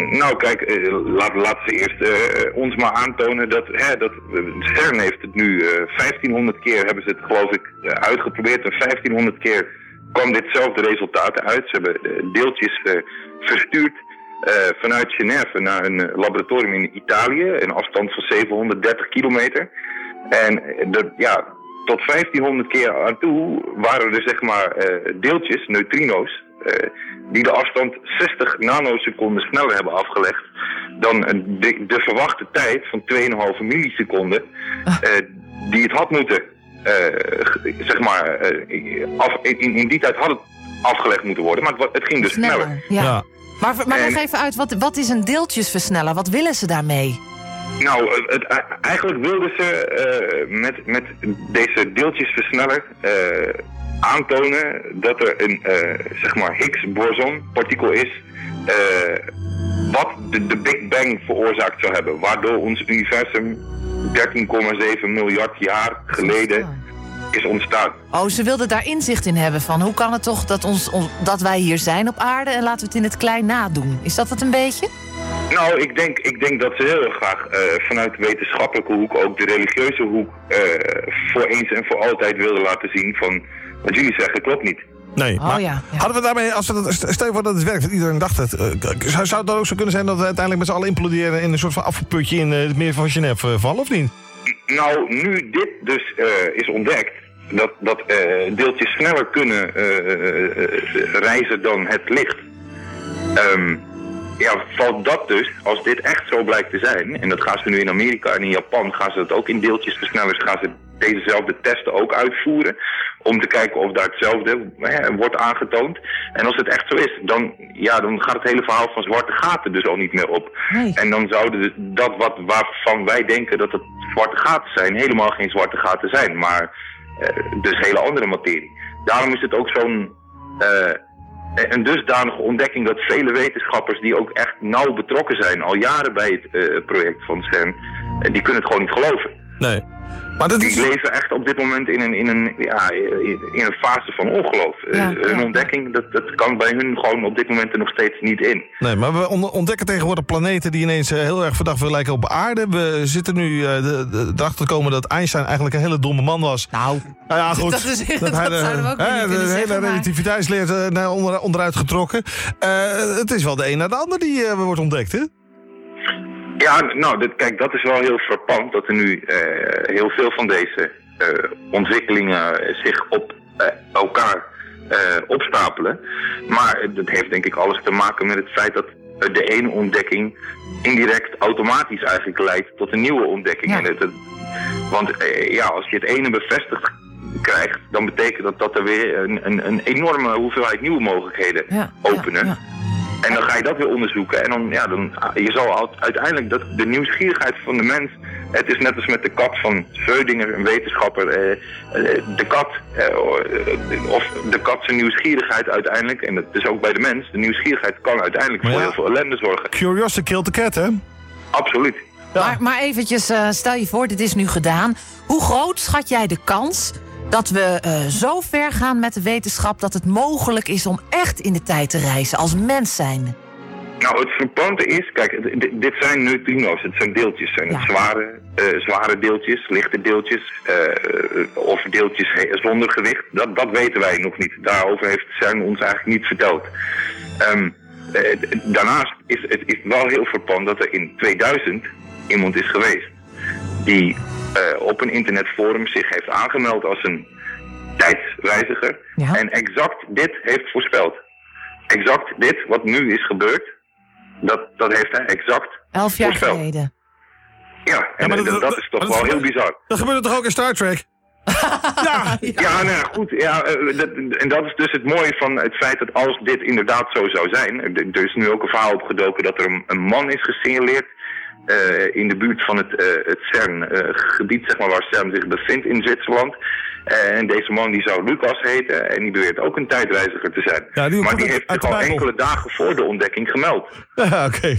Nou, kijk, laat, laat ze eerst ons maar aantonen dat, hè, dat CERN heeft het nu eh 1500 keer, hebben ze het geloof ik uitgeprobeerd. En 1500 keer kwam ditzelfde resultaat uit. Ze hebben eh, deeltjes eh, verstuurd eh, vanuit Genève naar een laboratorium in Italië, een afstand van 730 kilometer. En de, ja, tot 1500 keer aan toe waren er zeg maar deeltjes, neutrino's, die de afstand 60 nanoseconden sneller hebben afgelegd dan de, de verwachte tijd van 2,5 milliseconden eh, die het had moeten, zeg maar, eh, af, in, in die tijd had het afgelegd moeten worden, maar het, ging dus sneller. Sneller, ja. Maar, maar En- leg even uit, wat, wat is een deeltjesversneller? Wat willen ze daarmee? Nou, eh, het, eh, eigenlijk wilden ze eh, met, met deze deeltjesversneller eh, aantonen dat er een eh, zeg maar Higgs-boson-partikel is eh, wat de, de Big Bang veroorzaakt zou hebben, waardoor ons universum 13,7 miljard jaar geleden is ontstaan. Oh, ze wilden daar inzicht in hebben van hoe kan het toch dat, ons, on- dat wij hier zijn op aarde en laten we het in het klein nadoen. Is dat het een beetje? Nou, ik denk, ik denk dat ze heel erg graag eh, vanuit de wetenschappelijke hoek, ook de religieuze hoek, eh, voor eens en voor altijd wilden laten zien van wat jullie zeggen klopt niet. Nee, Oh, maar ja, hadden we daarmee, als we dat, stel je voor dat het werkt, dat iedereen dacht het, eh, zou, zou het dan ook zo kunnen zijn dat we uiteindelijk met z'n allen imploderen in een soort van afvalputje in eh, het meer van Genève vallen, of niet? Nou, nu dit dus eh, is ontdekt, dat, dat eh, deeltjes sneller kunnen eh, eh, eh, reizen dan het licht. Ehm, ja, valt dat dus, als dit echt zo blijkt te zijn, en dat gaan ze nu in Amerika en in Japan, gaan ze dat ook in deeltjesversnellers, gaan ze dezezelfde testen ook uitvoeren, om te kijken of daar hetzelfde eh, wordt aangetoond. En als het echt zo is, dan, ja, dan gaat het hele verhaal van zwarte gaten dus al niet meer op. En dan zouden de- dat wat, waarvan wij denken dat het zwarte gaten zijn, helemaal geen zwarte gaten zijn, maar eh, dus hele andere materie. Daarom is het ook zo'n eh, een dusdanige ontdekking dat vele wetenschappers die ook echt nauw betrokken zijn, al jaren bij het eh, project van CERN, eh, die kunnen het gewoon niet geloven. Nee. Maar dat Die leven echt op dit moment in een, in een, ja, in een fase van ongeloof. Eh, Ja, een ja. ontdekking, dat, dat kan bij hun gewoon op dit moment er nog steeds niet in. Nee, maar we on- ontdekken tegenwoordig planeten die ineens eh, heel erg verdacht willen lijken op aarde. We zitten nu eh, de, de, erachter te komen dat Einstein eigenlijk een hele domme man was. Nou, ja, goed. dat is- dat (laughs) hij, zouden we ook eh, niet de kunnen hele relativiteitsleer eh, naar onder, onderuit getrokken. Eh, het is wel de een na de ander die eh, wordt ontdekt, hè? Ja, nou, dit, kijk, dat is wel heel frappant dat er nu eh, heel veel van deze eh, ontwikkelingen eh, zich op elkaar opstapelen. Maar dat heeft denk ik alles te maken met het feit dat de ene ontdekking indirect automatisch eigenlijk leidt tot een nieuwe ontdekking. En het, het- want ja, als je het ene bevestigd krijgt, dan betekent dat dat er weer een, een, een enorme hoeveelheid nieuwe mogelijkheden openen. En dan ga je dat weer onderzoeken. En dan, ja, dan, je zal al- uiteindelijk dat, de nieuwsgierigheid van de mens. Het is net als met de kat van Schrödinger, een wetenschapper. eh, eh, de kat, eh, eh, of de kat zijn nieuwsgierigheid uiteindelijk. En dat is ook bij de mens. De nieuwsgierigheid kan uiteindelijk voor heel veel ellende zorgen. Curiosity killed the cat, hè? Absoluut. Maar, maar eventjes, eh, stel je voor, dit is nu gedaan. Hoe groot schat jij de kans dat we eh, zo ver gaan met de wetenschap... dat het mogelijk is om echt in de tijd te reizen als mens zijnde? Nou, het frappante is, kijk, dit zijn neutrino's, het zijn deeltjes. Zijn het zware, eh, zware deeltjes, lichte deeltjes, eh, of deeltjes zonder gewicht? Dat, dat weten wij nog niet. Daarover heeft CERN ons eigenlijk niet verteld. Ehm, eh, daarnaast is het is wel heel frappant dat er in 2000 iemand is geweest die eh, op een internetforum zich heeft aangemeld als een tijdsreiziger en exact dit heeft voorspeld. Exact dit, wat nu is gebeurd, dat, dat heeft hij exact Elf jaar voorspeld. geleden. Ja, en dat, dat is toch wel heel bizar. Dat gebeurde toch ook in Star Trek? (laughs) Ja, nou ja, goed. Ja, eh, dat, en dat is dus het mooie van het feit dat als dit inderdaad zo zou zijn. Er, er is nu ook een verhaal opgedoken dat er een, een man is gesignaleerd. Eh, in de buurt van het, eh, het CERN-gebied, zeg maar, waar CERN zich bevindt in Zwitserland. Eh, en deze man die zou Lucas heten en die beweert ook een tijdreiziger te zijn. maar die heeft zich al enkele dagen voor de ontdekking gemeld. (laughs) Ja, oké.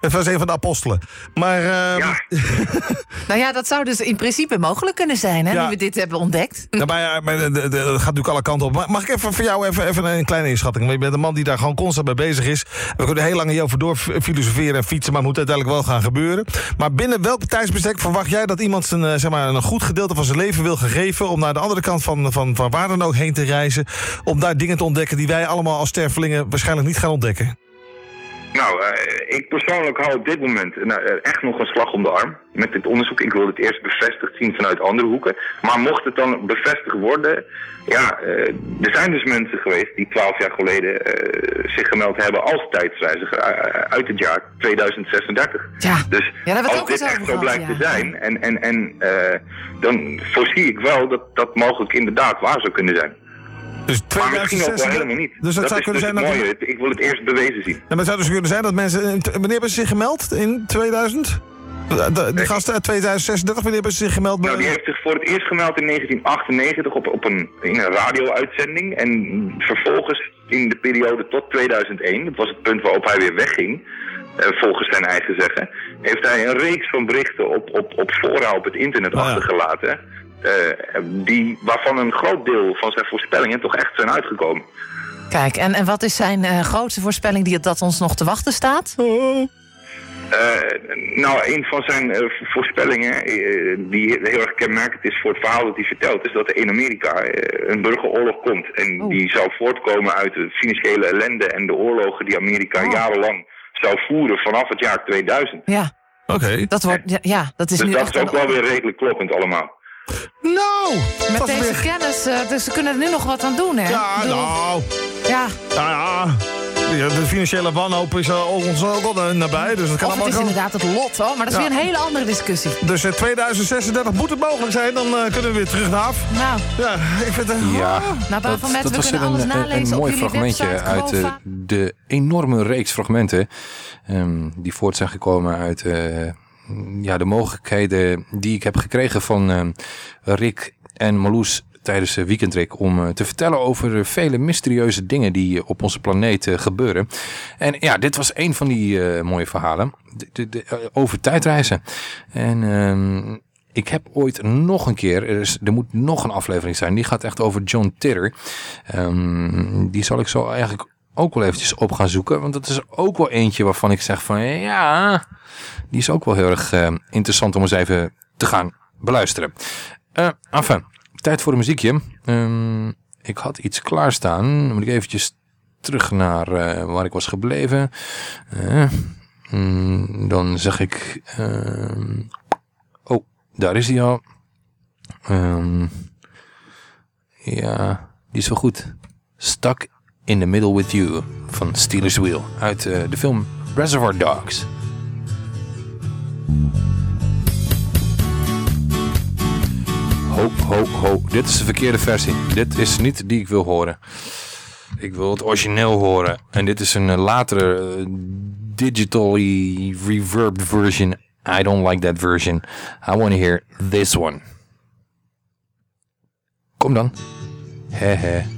Het was een van de apostelen. Maar... ehm, (laughs) Nou ja, dat zou dus in principe mogelijk kunnen zijn, hè, Ja. nu we dit hebben ontdekt. Ja, maar, dat gaat natuurlijk alle kanten op. Maar Mag ik even voor jou even, even een kleine inschatting? Want je bent een man die daar gewoon constant mee bezig is. We kunnen heel lang hierover door filosoferen en fietsen, maar het moet uiteindelijk wel gaan gebeuren. Maar binnen welk tijdsbestek verwacht jij dat iemand zijn, eh, zeg maar, een goed gedeelte van zijn leven wil gegeven om naar de andere kant van, van, van waar dan ook heen te reizen, om daar dingen te ontdekken die wij allemaal als stervelingen waarschijnlijk niet gaan ontdekken? Nou, eh, ik persoonlijk hou op dit moment nou, eh, echt nog een slag om de arm met dit onderzoek. Ik wil het eerst bevestigd zien vanuit andere hoeken. Maar mocht het dan bevestigd worden, ja, eh, er zijn dus mensen geweest die twaalf jaar geleden zich gemeld hebben als tijdsreiziger uit het jaar 2036. Ja, dus ja als dit echt zo blijkt ja. te zijn, en, en, en dan voorzie ik wel dat dat mogelijk inderdaad waar zou kunnen zijn. Dus maar misschien ook wel 2036 helemaal niet. Dus dat zou is kunnen dus zijn dat- mooie. Ik wil het eerst bewezen zien. Ja, maar het zou dus kunnen zijn dat mensen... Wanneer hebben ze zich gemeld? In 2000? De- de- Die gasten uit 2036, wanneer hebben ze zich gemeld? bij- Nou, die heeft zich voor het eerst gemeld in 1998 op, op een, in een radio-uitzending. En vervolgens in de periode tot 2001, dat was het punt waarop hij weer wegging, eh, volgens zijn eigen zeggen, heeft hij een reeks van berichten op, op, op fora op het internet achtergelaten. Eh, die, waarvan een groot deel van zijn voorspellingen toch echt zijn uitgekomen. Kijk, en, en wat is zijn eh, grootste voorspelling die dat ons nog te wachten staat? Eh, nou, een van zijn voorspellingen, die heel erg kenmerkend is voor het verhaal dat hij vertelt, is dat er in Amerika een burgeroorlog komt. En die zou voortkomen uit de financiële ellende en de oorlogen die Amerika jarenlang zou voeren vanaf het jaar 2000. Ja. Oké. Dat wordt, ja, ja, dat is dus nu dat echt is ook een- wel weer redelijk kloppend allemaal. Nou! Met dat deze weer- kennis, eh, dus ze kunnen er nu nog wat aan doen, hè? Ja, nou. Ja, Nou ja, de financiële wanhoop is eh, ons ook wel eh, nabij. Dus dat kan of het is gaan. inderdaad het lot, hoor. Maar dat is Ja. weer een hele andere discussie. Dus in 2036 moet het mogelijk zijn, dan kunnen we weer terug naar af. Nou, Ja, ik vind het... Ja, Nou, Baan van Met, we was kunnen een, alles een- nalezen een mooi fragmentje website, uit de enorme reeks fragmenten ehm, die voort zijn gekomen uit eh, ja, de mogelijkheden die ik heb gekregen van ehm, Rick en Marloes tijdens de weekendrik om eh, te vertellen over vele mysterieuze dingen die op onze planeet eh, gebeuren. En ja, dit was een van die eh, mooie verhalen eh, over tijdreizen. En ehm, ik heb ooit nog een keer, er, is, er moet nog een aflevering zijn, die gaat echt over John Titter. Ehm, die zal ik zo eigenlijk ook wel eventjes op gaan zoeken, want dat is ook wel eentje waarvan ik zeg van ja, die is ook wel heel erg eh, interessant om eens even te gaan beluisteren. Eh enfin, tijd voor een muziekje. Ehm, ik had iets klaarstaan, dan moet ik eventjes terug naar eh, waar ik was gebleven. Mm, dan zeg ik... ehm, oh, daar is hij al. Ehm, ja, die is wel goed. Stuck in the Middle with You van Steelers Wheel. Uit eh, de film Reservoir Dogs. Ho, ho, ho. Dit is de verkeerde versie. Dit is niet die ik wil horen. Ik wil het origineel horen. En dit is een eh, latere eh, digitally reverbed version. I don't like that version. I want to hear this one. Kom dan. He he.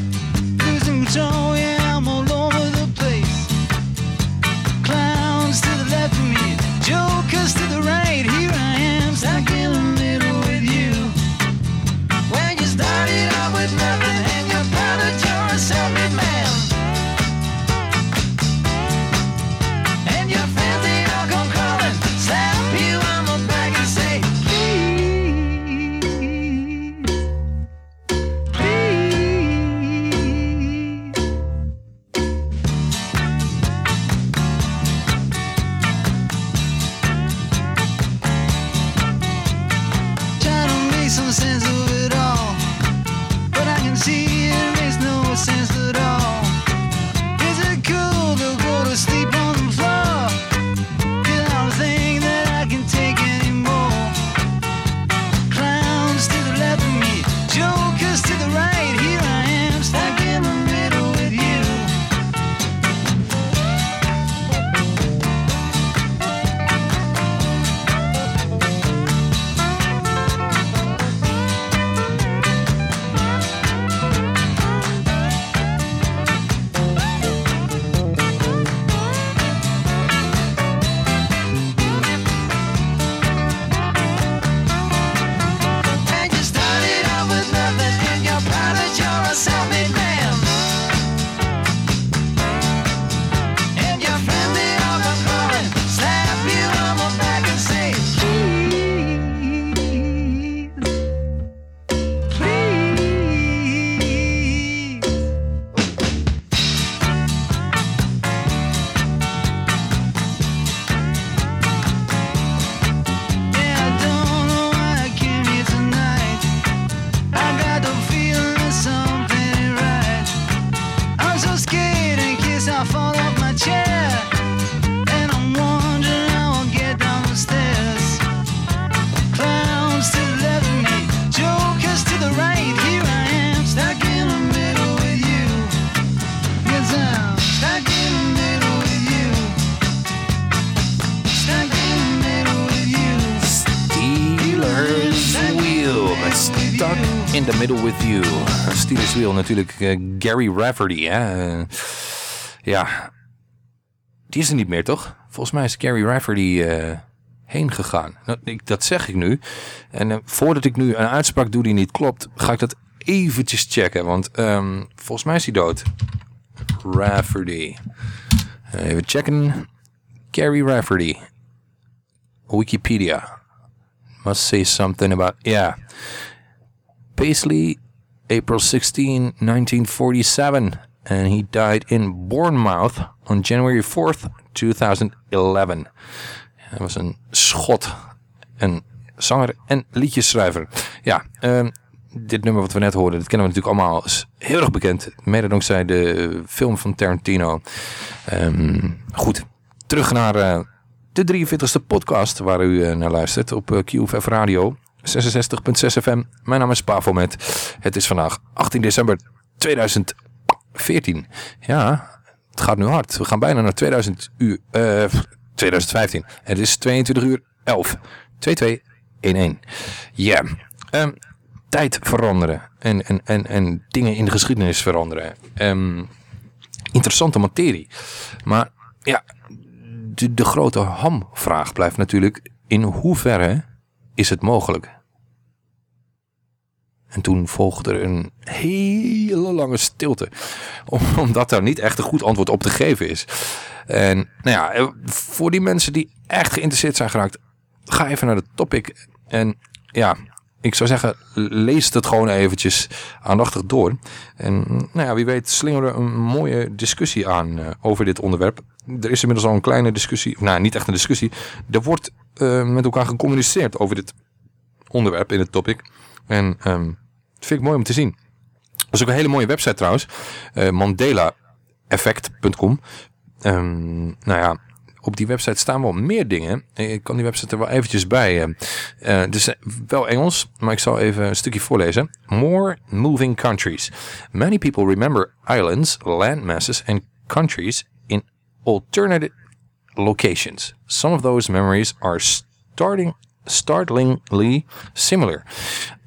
Natuurlijk eh, Gary Rafferty. Ja, die is er niet meer toch? Volgens mij is Gary Rafferty eh, heen gegaan. Nou, ik, dat zeg ik nu. En eh, voordat ik nu een uitspraak doe die niet klopt, ga ik dat eventjes checken. Want ehm, volgens mij is hij dood. Rafferty. Even checken. Gary Rafferty. Wikipedia. Must say something about... Yeah. Paisley, April 16, 1947. And he died in Bournemouth on January 4th, 2011. Hij was een schot. Een zanger en liedjesschrijver. Ja, ehm, dit nummer wat we net hoorden, dat kennen we natuurlijk allemaal. Is heel erg bekend. Mede dankzij de film van Tarantino. Ehm, goed, terug naar eh, de 43ste podcast waar u eh, naar luistert op uh, QFF Radio 66.6 FM. Mijn naam is Pavelmet. Het is vandaag 18 december 2014. Ja, het gaat nu hard. We gaan bijna naar 2000 uur, eh, 2015. Het is 22 uur 11. 2211. Ja, Ehm, tijd veranderen en, en, en, en dingen in de geschiedenis veranderen. Ehm, interessante materie. Maar ja, de, de grote hamvraag blijft natuurlijk... in hoeverre is het mogelijk? En toen volgde er een hele lange stilte. om- (laughs) Omdat daar niet echt een goed antwoord op te geven is. En nou ja, eh, voor die mensen die echt geïnteresseerd zijn geraakt... ga even naar de topic. En ja, ik zou zeggen, lees het gewoon eventjes aandachtig door. En nou ja, wie weet slingeren we een mooie discussie aan eh, over dit onderwerp. Er is inmiddels al een kleine discussie, nou niet echt een discussie. Er wordt eh, met elkaar gecommuniceerd over dit onderwerp in het topic. En ehm, dat vind ik mooi om te zien. Dat is ook een hele mooie website trouwens. eh mandelaeffect.com Ehm, nou ja, op die website staan wel meer dingen. Ik kan die website er wel eventjes bij. eh. Eh, het is wel Engels, maar ik zal even een stukje voorlezen. More moving countries. Many people remember islands, landmasses and countries in alternative locations. Some of those memories are starting startlingly similar.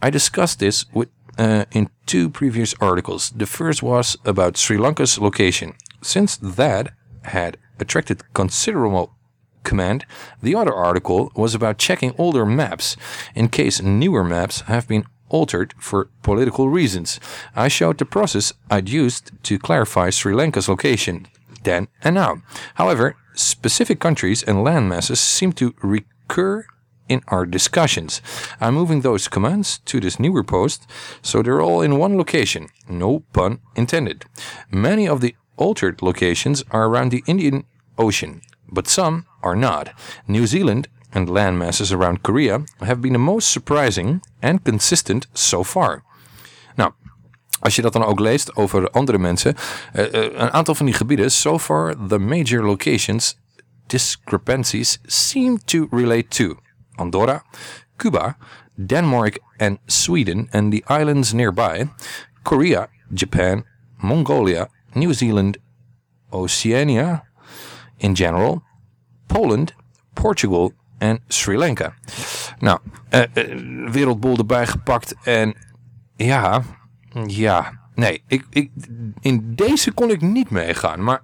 I discussed this with uh, in two previous articles. The first was about Sri Lanka's location. Since that had attracted considerable command, the other article was about checking older maps in case newer maps have been altered for political reasons. I showed the process I'd used to clarify Sri Lanka's location then and now. However, specific countries and land masses seem to recur in our discussions. I'm moving those commands to this newer post, so they're all in one location. No pun intended. Many of the altered locations are around the Indian Ocean, but some are not. New Zealand and land masses around Korea have been the most surprising and consistent so far. Nou, als je dat dan ook leest over andere mensen, eh, eh, een aantal van die gebieden, so far the major locations discrepancies seem to relate to Andorra, Cuba, Denmark and Sweden and the islands nearby, Korea, Japan, Mongolia, New Zealand, Oceania in general, Poland, Portugal en Sri Lanka. Nou, eh, eh, wereldbol erbij gepakt en ja, ja, nee, ik, ik, in deze kon ik niet meegaan. Maar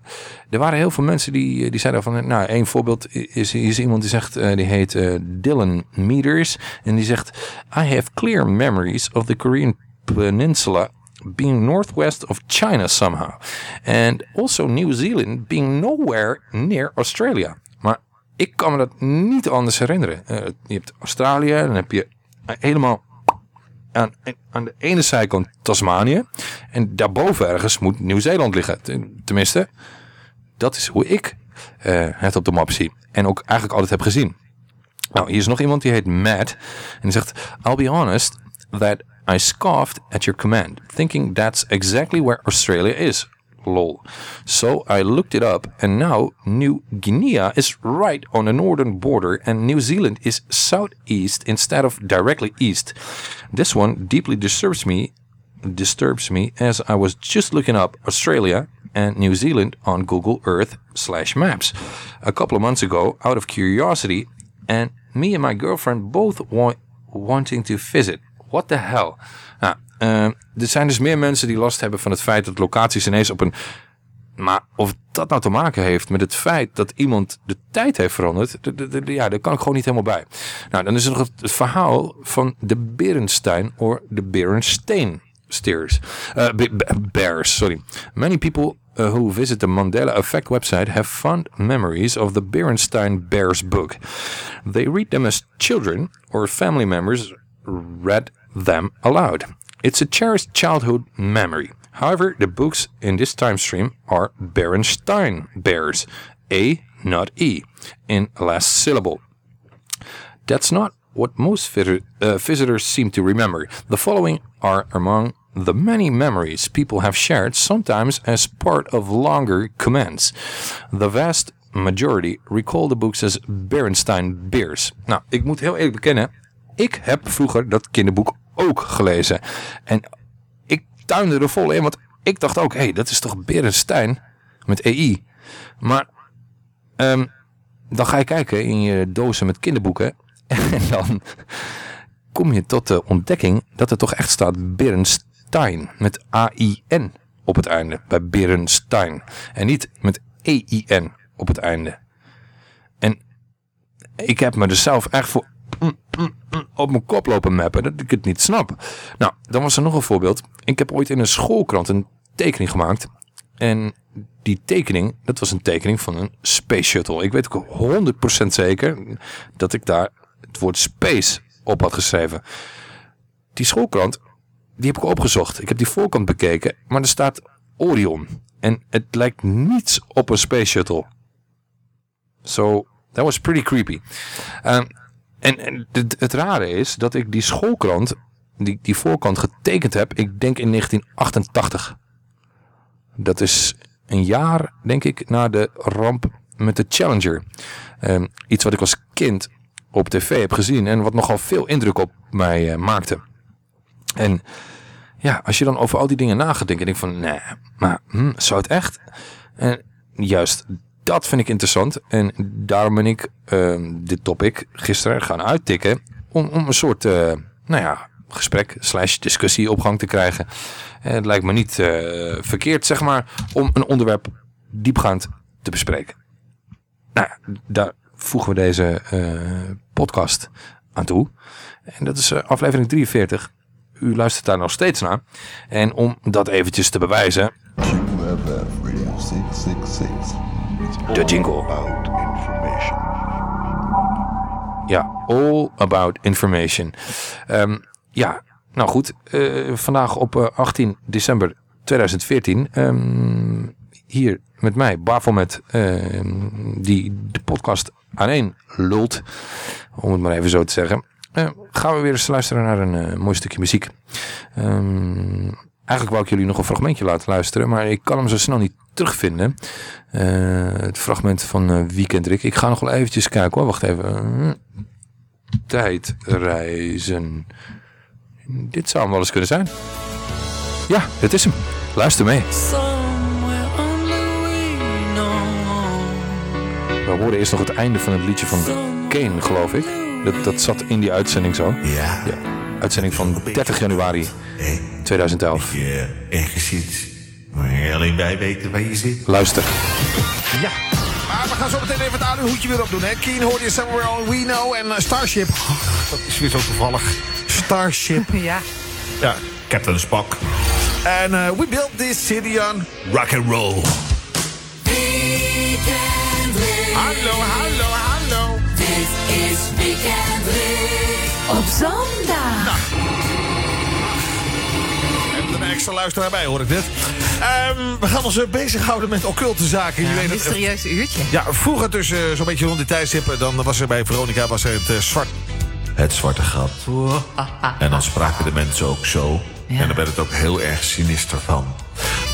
er waren heel veel mensen die, die zeiden van, nou, één voorbeeld is, is iemand die zegt, eh, die heet eh, Dylan Meters. En die zegt, I have clear memories of the Korean peninsula being northwest of China somehow. And also New Zealand being nowhere near Australia. Maar ik kan me dat niet anders herinneren. Eh, je hebt Australië, dan heb je eh, helemaal aan, aan de ene zijkant Tasmanië. En daarboven ergens moet Nieuw-Zeeland liggen. Ten- Tenminste, dat is hoe ik eh, het op de map zie. En ook eigenlijk altijd heb gezien. Nou, hier is nog iemand die heet Matt. En die zegt, I'll be honest that I scoffed at your command, thinking that's exactly where Australia is. Lol. So I looked it up and now New Guinea is right on the northern border and New Zealand is southeast instead of directly east. This one deeply disturbs me disturbs me as I was just looking up Australia and New Zealand on Google Earth slash maps a couple of months ago out of curiosity and me and my girlfriend both wa- wanting to visit. What the hell? Nou, eh, er zijn dus meer mensen die last hebben van het feit dat locaties ineens op een... Maar of dat nou te maken heeft met het feit dat iemand de tijd heeft veranderd, ja, daar kan ik gewoon niet helemaal bij. Nou, dan is er nog het, verhaal van de Berenstein of de Berenstain steers. Be- bears, sorry. Many people uh, who visit the Mandela Effect website have fond memories of the Berenstain Bears book. They read them as children or family members read them aloud. It's a cherished childhood memory. However, the books in this time stream are Berenstain Bears, A, not E, in last syllable. That's not what most uh, visitors seem to remember. The following are among the many memories people have shared, sometimes as part of longer comments. The vast majority recall the books as Berenstain Bears. Nou, ik moet heel eerlijk bekennen, ik heb vroeger dat kinderboek ook gelezen. En ik tuinde er vol in, want ik dacht ook, hé, hey, dat is toch Berenstain met EI. Maar ehm, dan ga je kijken in je dozen met kinderboeken (laughs) en dan kom je tot de ontdekking dat er toch echt staat Berenstain met A-I-N op het einde. Bij Berenstein. En niet met E-I-N op het einde. En ik heb me er zelf echt voor op mijn kop lopen mappen dat ik het niet snap. Nou, dan was er nog een voorbeeld. Ik heb ooit in een schoolkrant een tekening gemaakt. En die tekening, dat was een tekening van een space shuttle. Ik weet ook 100% zeker dat ik daar het woord space op had geschreven. Die schoolkrant, die heb ik opgezocht. Ik heb die voorkant bekeken, maar er staat Orion. En het lijkt niets op een space shuttle. So, that was pretty creepy. Ehm, en het, het rare is dat ik die schoolkrant, die, die voorkant getekend heb, ik denk in 1988. Dat is een jaar, denk ik, na de ramp met de Challenger. Ehm, iets wat ik als kind op tv heb gezien en wat nogal veel indruk op mij eh, maakte. En ja, als je dan over al die dingen na gaat denken, denk van, nee, maar hm, zou het echt? En juist dat vind ik interessant. En daarom ben ik ehm, dit topic gisteren gaan uittikken om, om een soort, eh, nou ja, gesprek slash discussie op gang te krijgen. En het lijkt me niet eh, verkeerd, zeg maar, om een onderwerp diepgaand te bespreken. Nou daar voegen we deze eh, podcast aan toe. En dat is aflevering 43. U luistert daar nog steeds naar. En om dat eventjes te bewijzen... QFF Radio 666. De jingle. about information. Ja, all about information. Ehm, ja, nou goed. eh, vandaag op eh, 18 december 2014. ehm, hier met mij, Bafomet, ehm, die de podcast aaneen lult. Om het maar even zo te zeggen. Eh, gaan we weer eens luisteren naar een eh, mooi stukje muziek. Eigenlijk wou ik jullie nog een fragmentje laten luisteren. Maar ik kan hem zo snel niet terugvinden. Eh, het fragment van eh, Weekend Rick. Ik ga nog wel eventjes kijken hoor. Wacht even. Eh, tijdreizen. Dit zou hem wel eens kunnen zijn. Ja, het is hem. Luister mee. We horen eerst nog het einde van het liedje van Kane, geloof ik. Dat, dat zat in die uitzending zo. Ja. Uitzending van 30 januari 2011. Je ergens zit waar je alleen bij weten waar je zit. Luister. Ja. Maar we gaan zo meteen even het aluhoedje weer opdoen. Hè? Keen hoorde je Somewhere All We Know en eh, Starship. Oh, dat is weer zo toevallig. Starship. (laughs) Ja. Ja, Captain Spock. En eh, we built this city on rock and roll. Hallo, hallo, hallo. Dit is Weekend. Op zondag. En een extra luisteraar bij, hoor ik dit. Ehm, we gaan ons eh, bezighouden met occulte zaken. Ja, een eh, mysterieus uurtje. Ja, vroeger dus eh, zo'n beetje rond die tijdstip... eh, dan was er bij Veronica was er het zwart... Het zwarte gat. (laughs) En dan spraken de mensen ook zo. En dan werd het ook heel erg sinister van.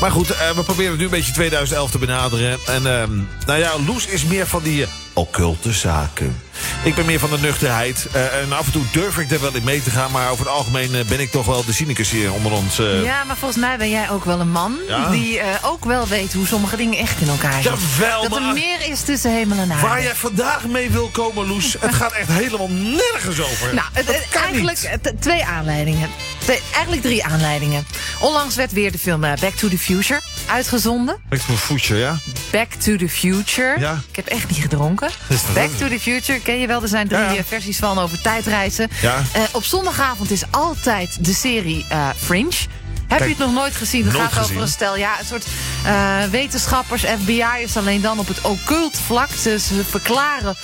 Maar goed, we proberen het nu een beetje 2011 te benaderen. En ehm, nou ja, Loes is meer van die occulte zaken. Ik ben meer van de nuchterheid. eh, en af en toe durf ik er wel in mee te gaan. Maar over het algemeen eh, ben ik toch wel de cynicus hier onder ons. eh. Ja, maar volgens mij ben jij ook wel een man Ja? die ook wel weet hoe sommige dingen echt in elkaar zitten. Jawel, Dat er maar- meer is tussen hemel en aarde. Waar jij vandaag mee wil komen, Loes. Het gaat echt helemaal nergens over. Nou, het, eigenlijk twee aanleidingen. Twee, eigenlijk drie aanleidingen. Onlangs werd weer de film Back to the Future uitgezonden. Ik mijn voetje, ja? Back to the Future. Ja. Ik heb echt niet gedronken. Back to the Future, ken je wel? Er zijn drie Ja, ja. eh, versies van over tijdreizen. Ja. Eh, op zondagavond is altijd de serie eh, Fringe. Heb Kijk, je het nog nooit gezien? Het gaat over een stel, ja, een soort eh, wetenschappers, FBI'ers, alleen dan op het occult vlak. Ze, ze verklaren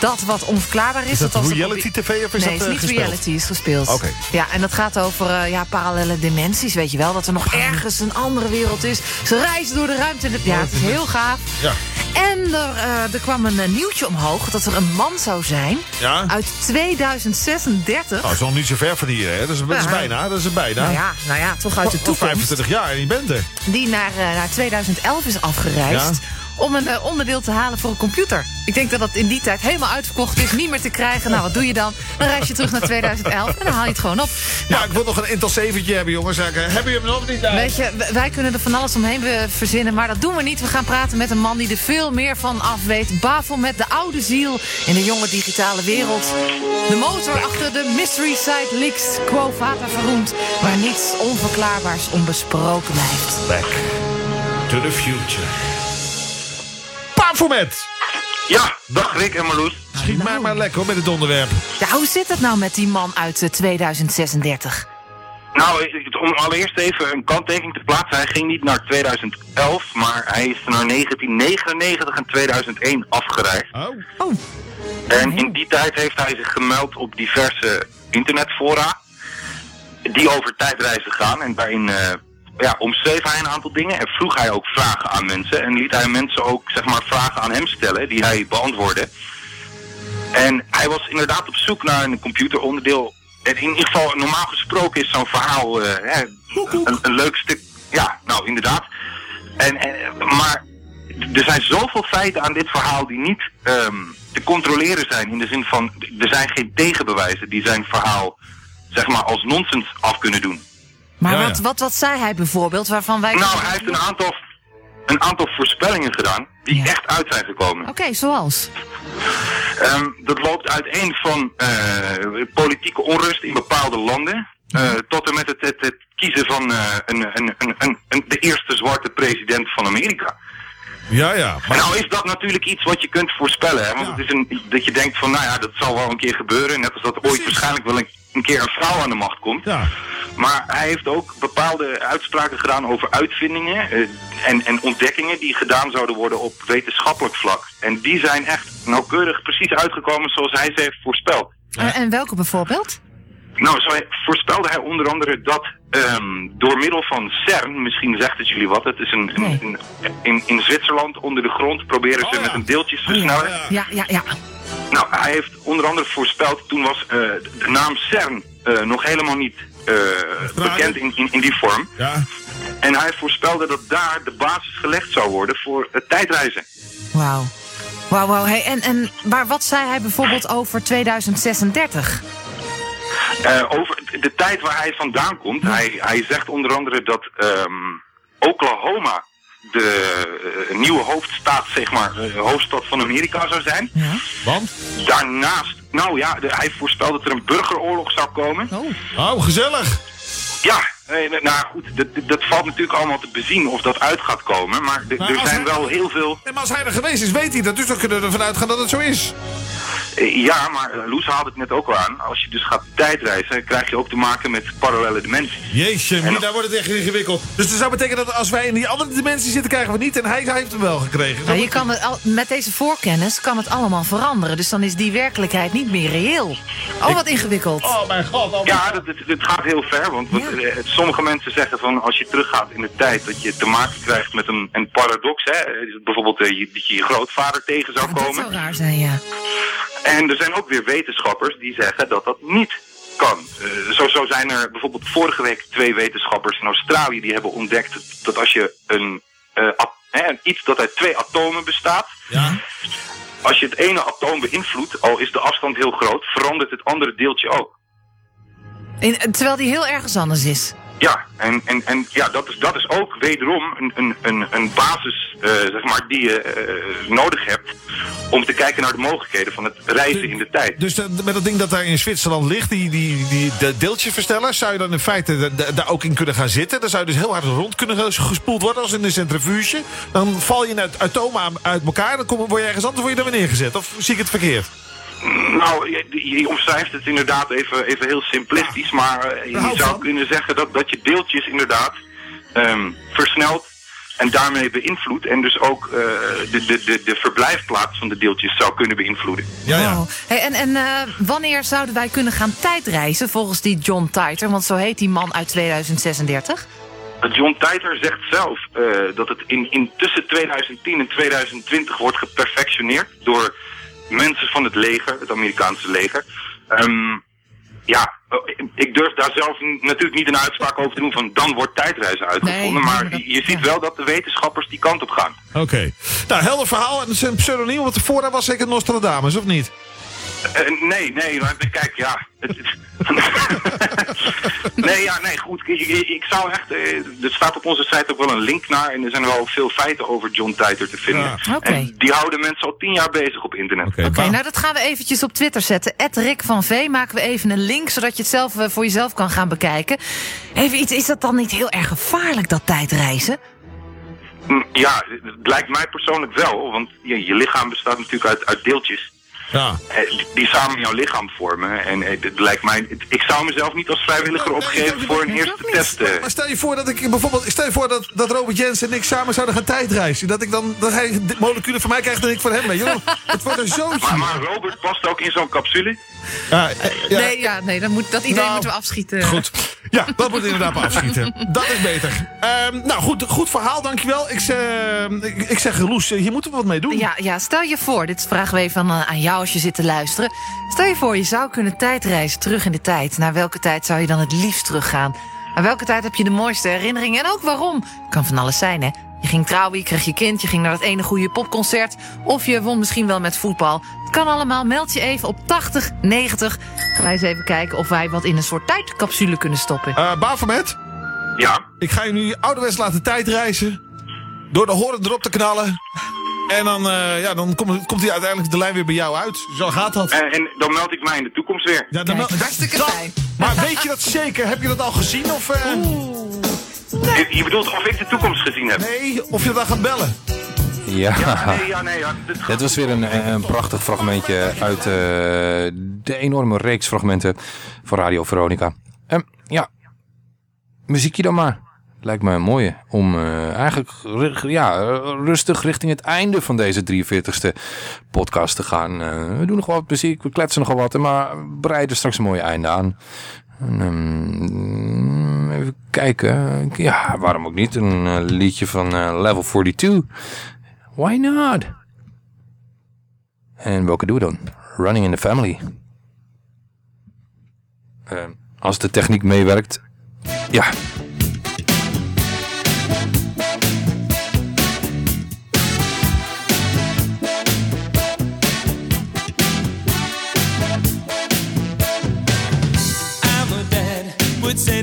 dat wat onverklaarbaar is. Is dat dat reality tv of is nee, dat, het eh, is niet gespeeld? reality, is gespeeld. Oké. Ja, en dat gaat over eh, ja, parallele dimensies, weet je wel. Dat er nog ergens een andere wereld is. Ze reizen door de ruimte. Ja, het is heel gaaf. Ja. En er, er kwam een nieuwtje omhoog dat er een man zou zijn Ja? uit 2036. Nou, dat is nog niet zo ver van hier, hè? Dat is, dat is bijna, dat is bijna. Nou ja, nou ja, toch uit toekomst. 25 jaar en je bent er. Die naar, eh, naar 2011 is afgereisd. Ja. Om een eh, onderdeel te halen voor een computer. Ik denk dat dat in die tijd helemaal uitverkocht is. Niet meer te krijgen. Nou, wat doe je dan? Dan reis je terug naar 2011 en dan haal je het gewoon op. Ja, ik wil nog een Intel 7 hebben, jongens. Ik, eh, Hebben jullie hem nog niet? Weet je, wij kunnen er van alles omheen verzinnen, maar dat doen we niet. We gaan praten met een man die er veel meer van af weet. Bavel met de oude ziel in de jonge digitale wereld. De motor achter de Mystery Site Leaks, Quo Vata verroemd, waar niets onverklaarbaars onbesproken blijft. Back to the future. Ja, dag Rick en Marloes. Schiet mij maar lekker hoor, met het onderwerp. Ja, hoe zit het nou met die man uit eh, 2036? Nou, ik- om allereerst even een kanttekening te plaatsen. Hij ging niet naar 2011, maar hij is naar 1999 en 2001 afgereisd. Oh. En in die tijd heeft hij zich gemeld op diverse internetfora die over tijdreizen gaan. En daarin eh, ja, omschreef hij een aantal dingen en vroeg hij ook vragen aan mensen. En liet hij mensen ook zeg maar, vragen aan hem stellen die hij beantwoordde. En hij was inderdaad op zoek naar een computeronderdeel. En in ieder geval, normaal gesproken is zo'n verhaal eh, hè, (laughs) een, een leuk stuk. Ja, nou inderdaad. En, en, maar er zijn zoveel feiten aan dit verhaal die niet ehm, te controleren zijn. In de zin van, er zijn geen tegenbewijzen die zijn verhaal zeg maar als nonsens af kunnen doen. Maar Ja, wat, ja. wat, wat zei hij bijvoorbeeld waarvan wij... Nou, hij heeft een aantal, een aantal voorspellingen gedaan die echt uit zijn gekomen. Oké, zoals? Ehm, dat loopt uiteen van eh, politieke onrust in bepaalde landen. eh, tot en met het, het, het kiezen van eh, een, een, een, een, een- de eerste zwarte president van Amerika. Ja, ja. En nou is dat natuurlijk iets wat je kunt voorspellen. Hè? Want het is een, dat je denkt van, nou ja, dat zal wel een keer gebeuren. Net als dat ooit waarschijnlijk wel een, een keer een vrouw aan de macht komt. Maar hij heeft ook bepaalde uitspraken gedaan over uitvindingen eh, en, en ontdekkingen die gedaan zouden worden op wetenschappelijk vlak. En die zijn echt nauwkeurig precies uitgekomen zoals hij ze heeft voorspeld. En, en welke bijvoorbeeld? Nou, zo voorspelde hij onder andere dat ehm, door middel van CERN, misschien zegt het jullie wat, het is een, een- een- in, in Zwitserland onder de grond proberen ze met een deeltjesversneller. Ja, ja, ja. Nou, hij heeft onder andere voorspeld, toen was eh, de naam CERN eh, nog helemaal niet eh, bekend in, in, in die vorm. Ja. En hij voorspelde dat daar de basis gelegd zou worden voor het tijdreizen. Wauw. Wauw, wauw. Hey, en, en, maar wat zei hij bijvoorbeeld over 2036? Eh, over de tijd waar hij vandaan komt, hij, hij zegt onder andere dat ehm, Oklahoma de eh, nieuwe hoofdstaat, zeg maar, eh, hoofdstad van Amerika zou zijn. Want? Daarnaast, nou ja, de- hij voorspelde dat er een burgeroorlog zou komen. Oh, gezellig. Ja, nou goed, dat, dat valt natuurlijk allemaal te bezien of dat uit gaat komen. Maar er zijn hij- wel heel veel... En maar als hij er geweest is, weet hij dat. Dus dan kunnen we ervan uitgaan dat het zo is. Eh, Ja, maar eh, Loes haalde het net ook al aan. Als je dus gaat tijdreizen, krijg je ook te maken met parallele dimensies. Jeetje, En- daar wordt het echt ingewikkeld. Dus dat zou betekenen dat als wij in die andere dimensie zitten, krijgen we het niet. En hij heeft hem wel gekregen. Nou, je kan het al, met deze voorkennis kan het allemaal veranderen. Dus dan is die werkelijkheid niet meer reëel. Oh, wat ingewikkeld. Oh mijn god. Ja, dat, het, het gaat heel ver. Want wat, eh, sommige mensen zeggen van als je teruggaat in de tijd, dat je te maken krijgt met een, een paradox. Hè? Bijvoorbeeld je- dat je je grootvader tegen zou Dat komen. zou raar zijn, ja. En er zijn ook weer wetenschappers die zeggen dat dat niet kan. Eh, zo, zo zijn er bijvoorbeeld vorige week twee wetenschappers in Australië die hebben ontdekt dat als je een, eh, at- hè, een iets dat uit twee atomen bestaat, als je het ene atoom beïnvloedt, al is de afstand heel groot, verandert het andere deeltje ook. In, terwijl die heel ergens anders is. Ja, en, en, en ja, dat, is, dat is ook wederom een, een, een, basis eh, zeg maar, die je eh, nodig hebt om te kijken naar de mogelijkheden van het reizen in de tijd. Dus met dat ding dat daar in Zwitserland ligt, die, die, die de deeltjesversteller, zou je dan in feite da- da- daar ook in kunnen gaan zitten? Dan zou je dus heel hard rond kunnen ges- gespoeld worden als in een centrifuge. Dan val je uit atomen uit elkaar, dan kom, word je ergens anders word je dan weer neergezet. Of zie ik het verkeerd? Nou, je, je omschrijft het inderdaad even, even heel simplistisch, maar eh, je zou kunnen zeggen dat, dat je deeltjes inderdaad ehm, versnelt en daarmee beïnvloedt en dus ook eh, de, de, de, de verblijfplaats van de deeltjes zou kunnen beïnvloeden. Ja, ja. Oh. Hey, en en eh, wanneer zouden wij kunnen gaan tijdreizen volgens die John Titer? Want zo heet die man uit 2036. John Titer zegt zelf eh, dat het in, in tussen 2010 en 2020 wordt geperfectioneerd door mensen van het leger, het Amerikaanse leger. Ehm, ja, ik durf daar zelf natuurlijk niet een uitspraak over te doen van dan wordt tijdreizen uitgevonden. maar je ziet wel dat de wetenschappers die kant op gaan. Oké. Nou, helder verhaal. En zijn pseudoniem, want voorraad was zeker Nostradamus, of niet? Eh, nee, nee, maar kijk, ja. (laughs) nee, ja, nee, goed. Ik, ik- ik zou echt. eh, er staat op onze site ook wel een link naar. En er zijn wel veel feiten over John Titer te vinden. Oké. En die houden mensen al tien jaar bezig op internet. Oké, nou dat gaan we eventjes op Twitter zetten. Rick van V maken we even een link, zodat je het zelf eh, voor jezelf kan gaan bekijken. Even iets, is dat dan niet heel erg gevaarlijk, dat tijdreizen? Mm, Ja, het lijkt mij persoonlijk wel, want je, je lichaam bestaat natuurlijk uit, uit deeltjes. Ja. eh, die- samen jouw lichaam vormen. En eh, het lijkt mij, ik zou mezelf niet als vrijwilliger opgeven voor een eerste test. eh. Maar stel je voor dat ik bijvoorbeeld, stel je voor dat, dat Robert Jens en ik samen zouden gaan tijdreizen. Dat ik dan, dat hij de moleculen van mij krijgt en ik van hem. Weet je wel? (laughs) Het wordt een zootje. Maar, maar Robert past ook in zo'n capsule. Ja, ja. Nee, ja, nee dat, moet, dat idee Nou, moeten we afschieten. Goed. Ja, dat moet inderdaad maar afschieten. (laughs) Dat is beter. Ehm, nou goed, goed verhaal, dankjewel. Ik, zeg, ik, ik zeg, Loes, eh, hier moeten we wat mee doen. Ja, ja, stel je voor, dit vragen we even aan, eh, aan jou als je zit te luisteren. Stel je voor, je zou kunnen tijdreizen terug in de tijd. Naar welke tijd zou je dan het liefst teruggaan? Aan welke tijd heb je de mooiste herinneringen? En ook waarom? Kan van alles zijn, hè? Je ging trouwen, je kreeg je kind, je ging naar dat ene goede popconcert... of je won misschien wel met voetbal. Het kan allemaal, meld je even op 80 90. Gaan wij eens even kijken of wij wat in een soort tijdcapsule kunnen stoppen. Uh, Bafomet? Ja? Ik ga je nu ouderwets laten tijdreizen. Door de horen erop te knallen. En dan, eh, ja, dan komt, komt hij uiteindelijk de lijn weer bij jou uit. Zo gaat dat. En, en dan meld ik mij in de toekomst weer. Ja, dan mel- hartstikke dat- fijn. Maar weet je dat zeker? Heb je dat al gezien? Of, eh, Je, je bedoelt of ik de toekomst gezien heb? Nee, of je dan gaat bellen? Ja. Nee, ja, nee, ja. Dit was weer een, een prachtig fragmentje uit eh, de enorme reeks fragmenten van Radio Veronica. Ehm, ja, muziekje dan maar. Lijkt me een mooie om eh, eigenlijk ja, rustig richting het einde van deze 43ste podcast te gaan. Eh, we doen nog wat muziek, we kletsen nog wel wat, maar we bereiden straks een mooie einde aan. Ehm, even kijken. Ja, waarom ook niet? Een eh, liedje van eh, Level 42. Why not? En welke doen we dan? Running in the Family. Eh, als de techniek meewerkt. Ja.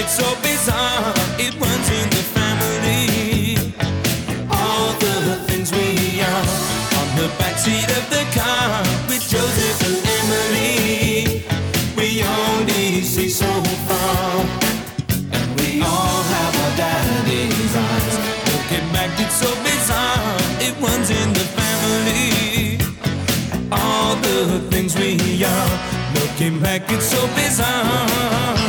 it's so bizarre. It runs in the family. All the things we are on the backseat of the car with Joseph and Emily. We only see so far, and we all have our daddy's eyes. Looking back, it's so bizarre. It runs in the family. All the things we are. Looking back, it's so bizarre.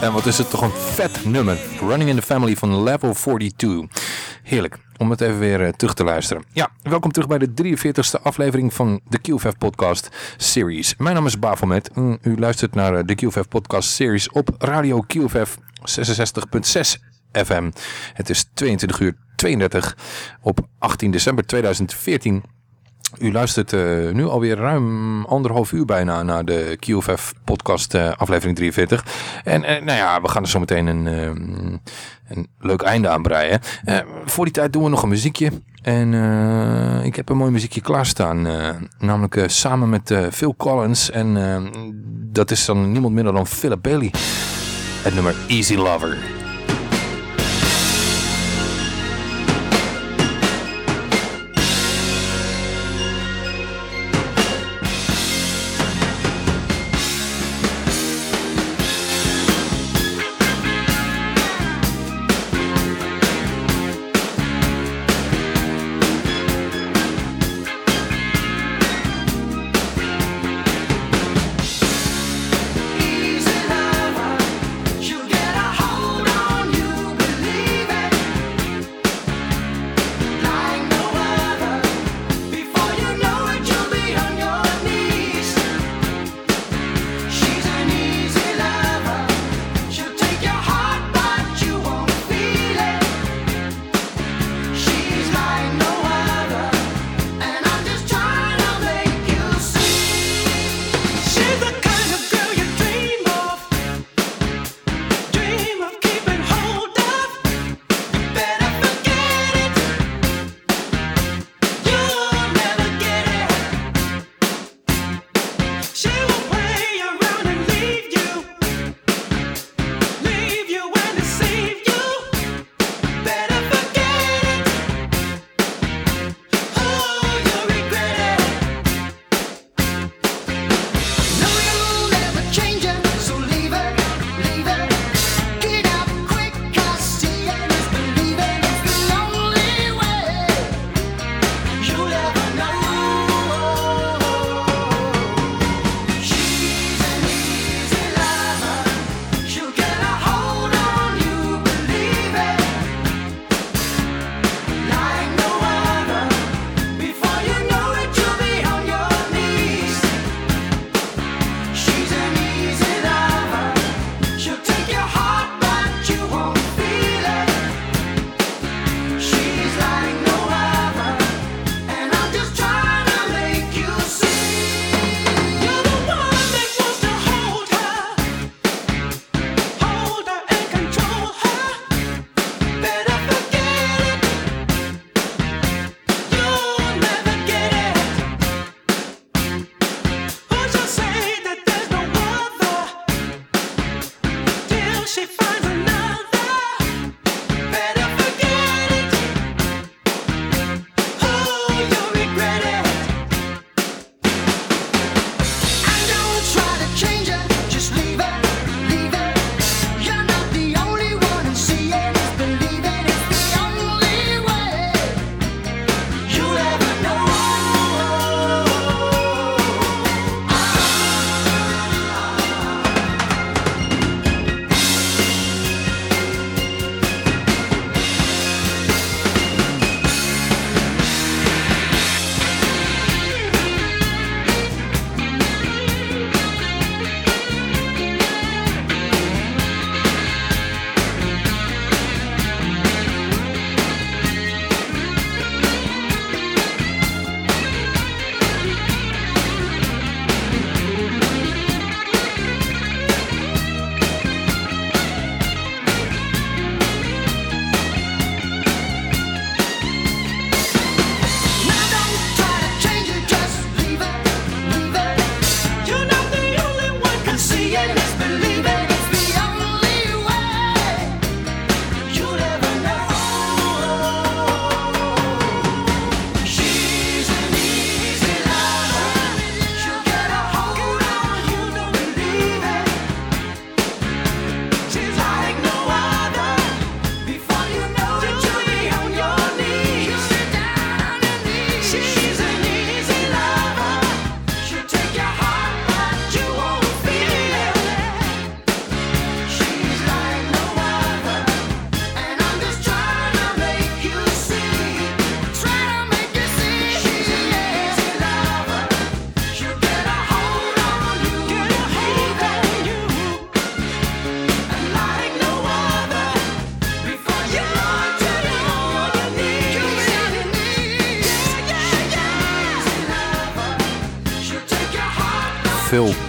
En wat is het toch een vet nummer. Running in the Family van Level 42. Heerlijk, om het even weer eh, terug te luisteren. Ja, welkom terug bij de 43ste aflevering van de QFF Podcast Series. Mijn naam is Bafelmet. Mm, U luistert naar eh, de QFF Podcast Series op Radio QFF 66.6 FM. Het is 22 uur 32 op 18 december 2014. U luistert eh, nu alweer ruim anderhalf uur bijna naar de QFF podcast eh, aflevering 43. En eh, nou ja, we gaan er zo meteen een, een leuk einde aan breien. Voor die tijd doen we nog een muziekje. En ik heb een mooi muziekje klaarstaan. namelijk samen met Phil Collins. En dat is dan niemand minder dan Philip Bailey. Het nummer Easy Lover.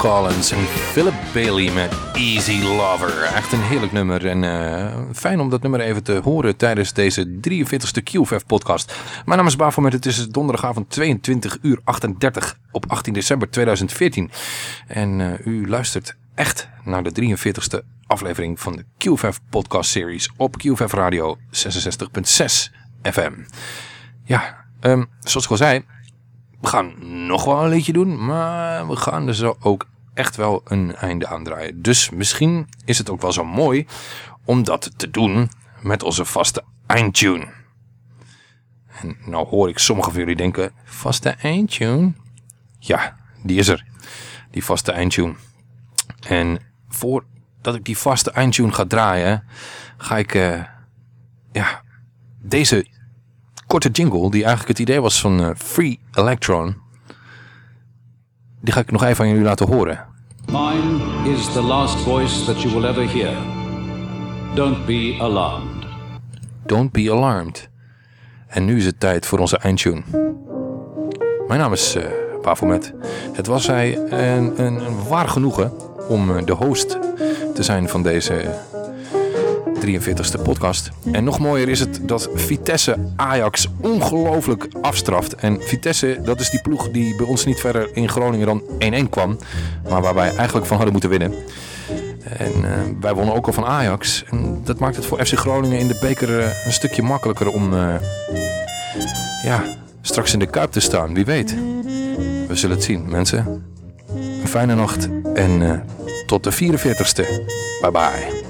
Collins en Philip Bailey met Easy Lover. Echt een heerlijk nummer en eh, fijn om dat nummer even te horen tijdens deze 43ste QVF podcast. Mijn naam is Bafomet, het is donderdagavond 22 uur 38 op 18 december 2014. En eh, u luistert echt naar de 43ste aflevering van de QVF podcast series op QVF Radio 66.6 FM. Ja, ehm, zoals ik al zei, we gaan nog wel een liedje doen, maar we gaan er zo ook echt wel een einde aan draaien. Dus misschien is het ook wel zo mooi om dat te doen met onze vaste eindtune. En nou hoor ik sommigen van jullie denken, vaste eindtune? Ja, die is er. Die vaste eindtune. En voordat ik die vaste eindtune ga draaien, ga ik eh, ja, deze korte jingle, die eigenlijk het idee was van eh, Free Electron, die ga ik nog even aan jullie laten horen. Mine is the last voice that you will ever hear. Don't be alarmed. Don't be alarmed. En nu is het tijd voor onze eindtune. Mijn naam is uh. Het was hij een, een, een waar genoegen om eh, de host te zijn van deze 43ste podcast. En nog mooier is het dat Vitesse Ajax ongelooflijk afstraft. En Vitesse, dat is die ploeg die bij ons niet verder in Groningen dan 1-1 kwam. Maar waar wij eigenlijk van hadden moeten winnen. En uh, wij wonnen ook al van Ajax. En dat maakt het voor FC Groningen in de beker uh, een stukje makkelijker om uh, ja, straks in de Kuip te staan. Wie weet. We zullen het zien, mensen. Een fijne nacht en tot de 44ste. Bye bye.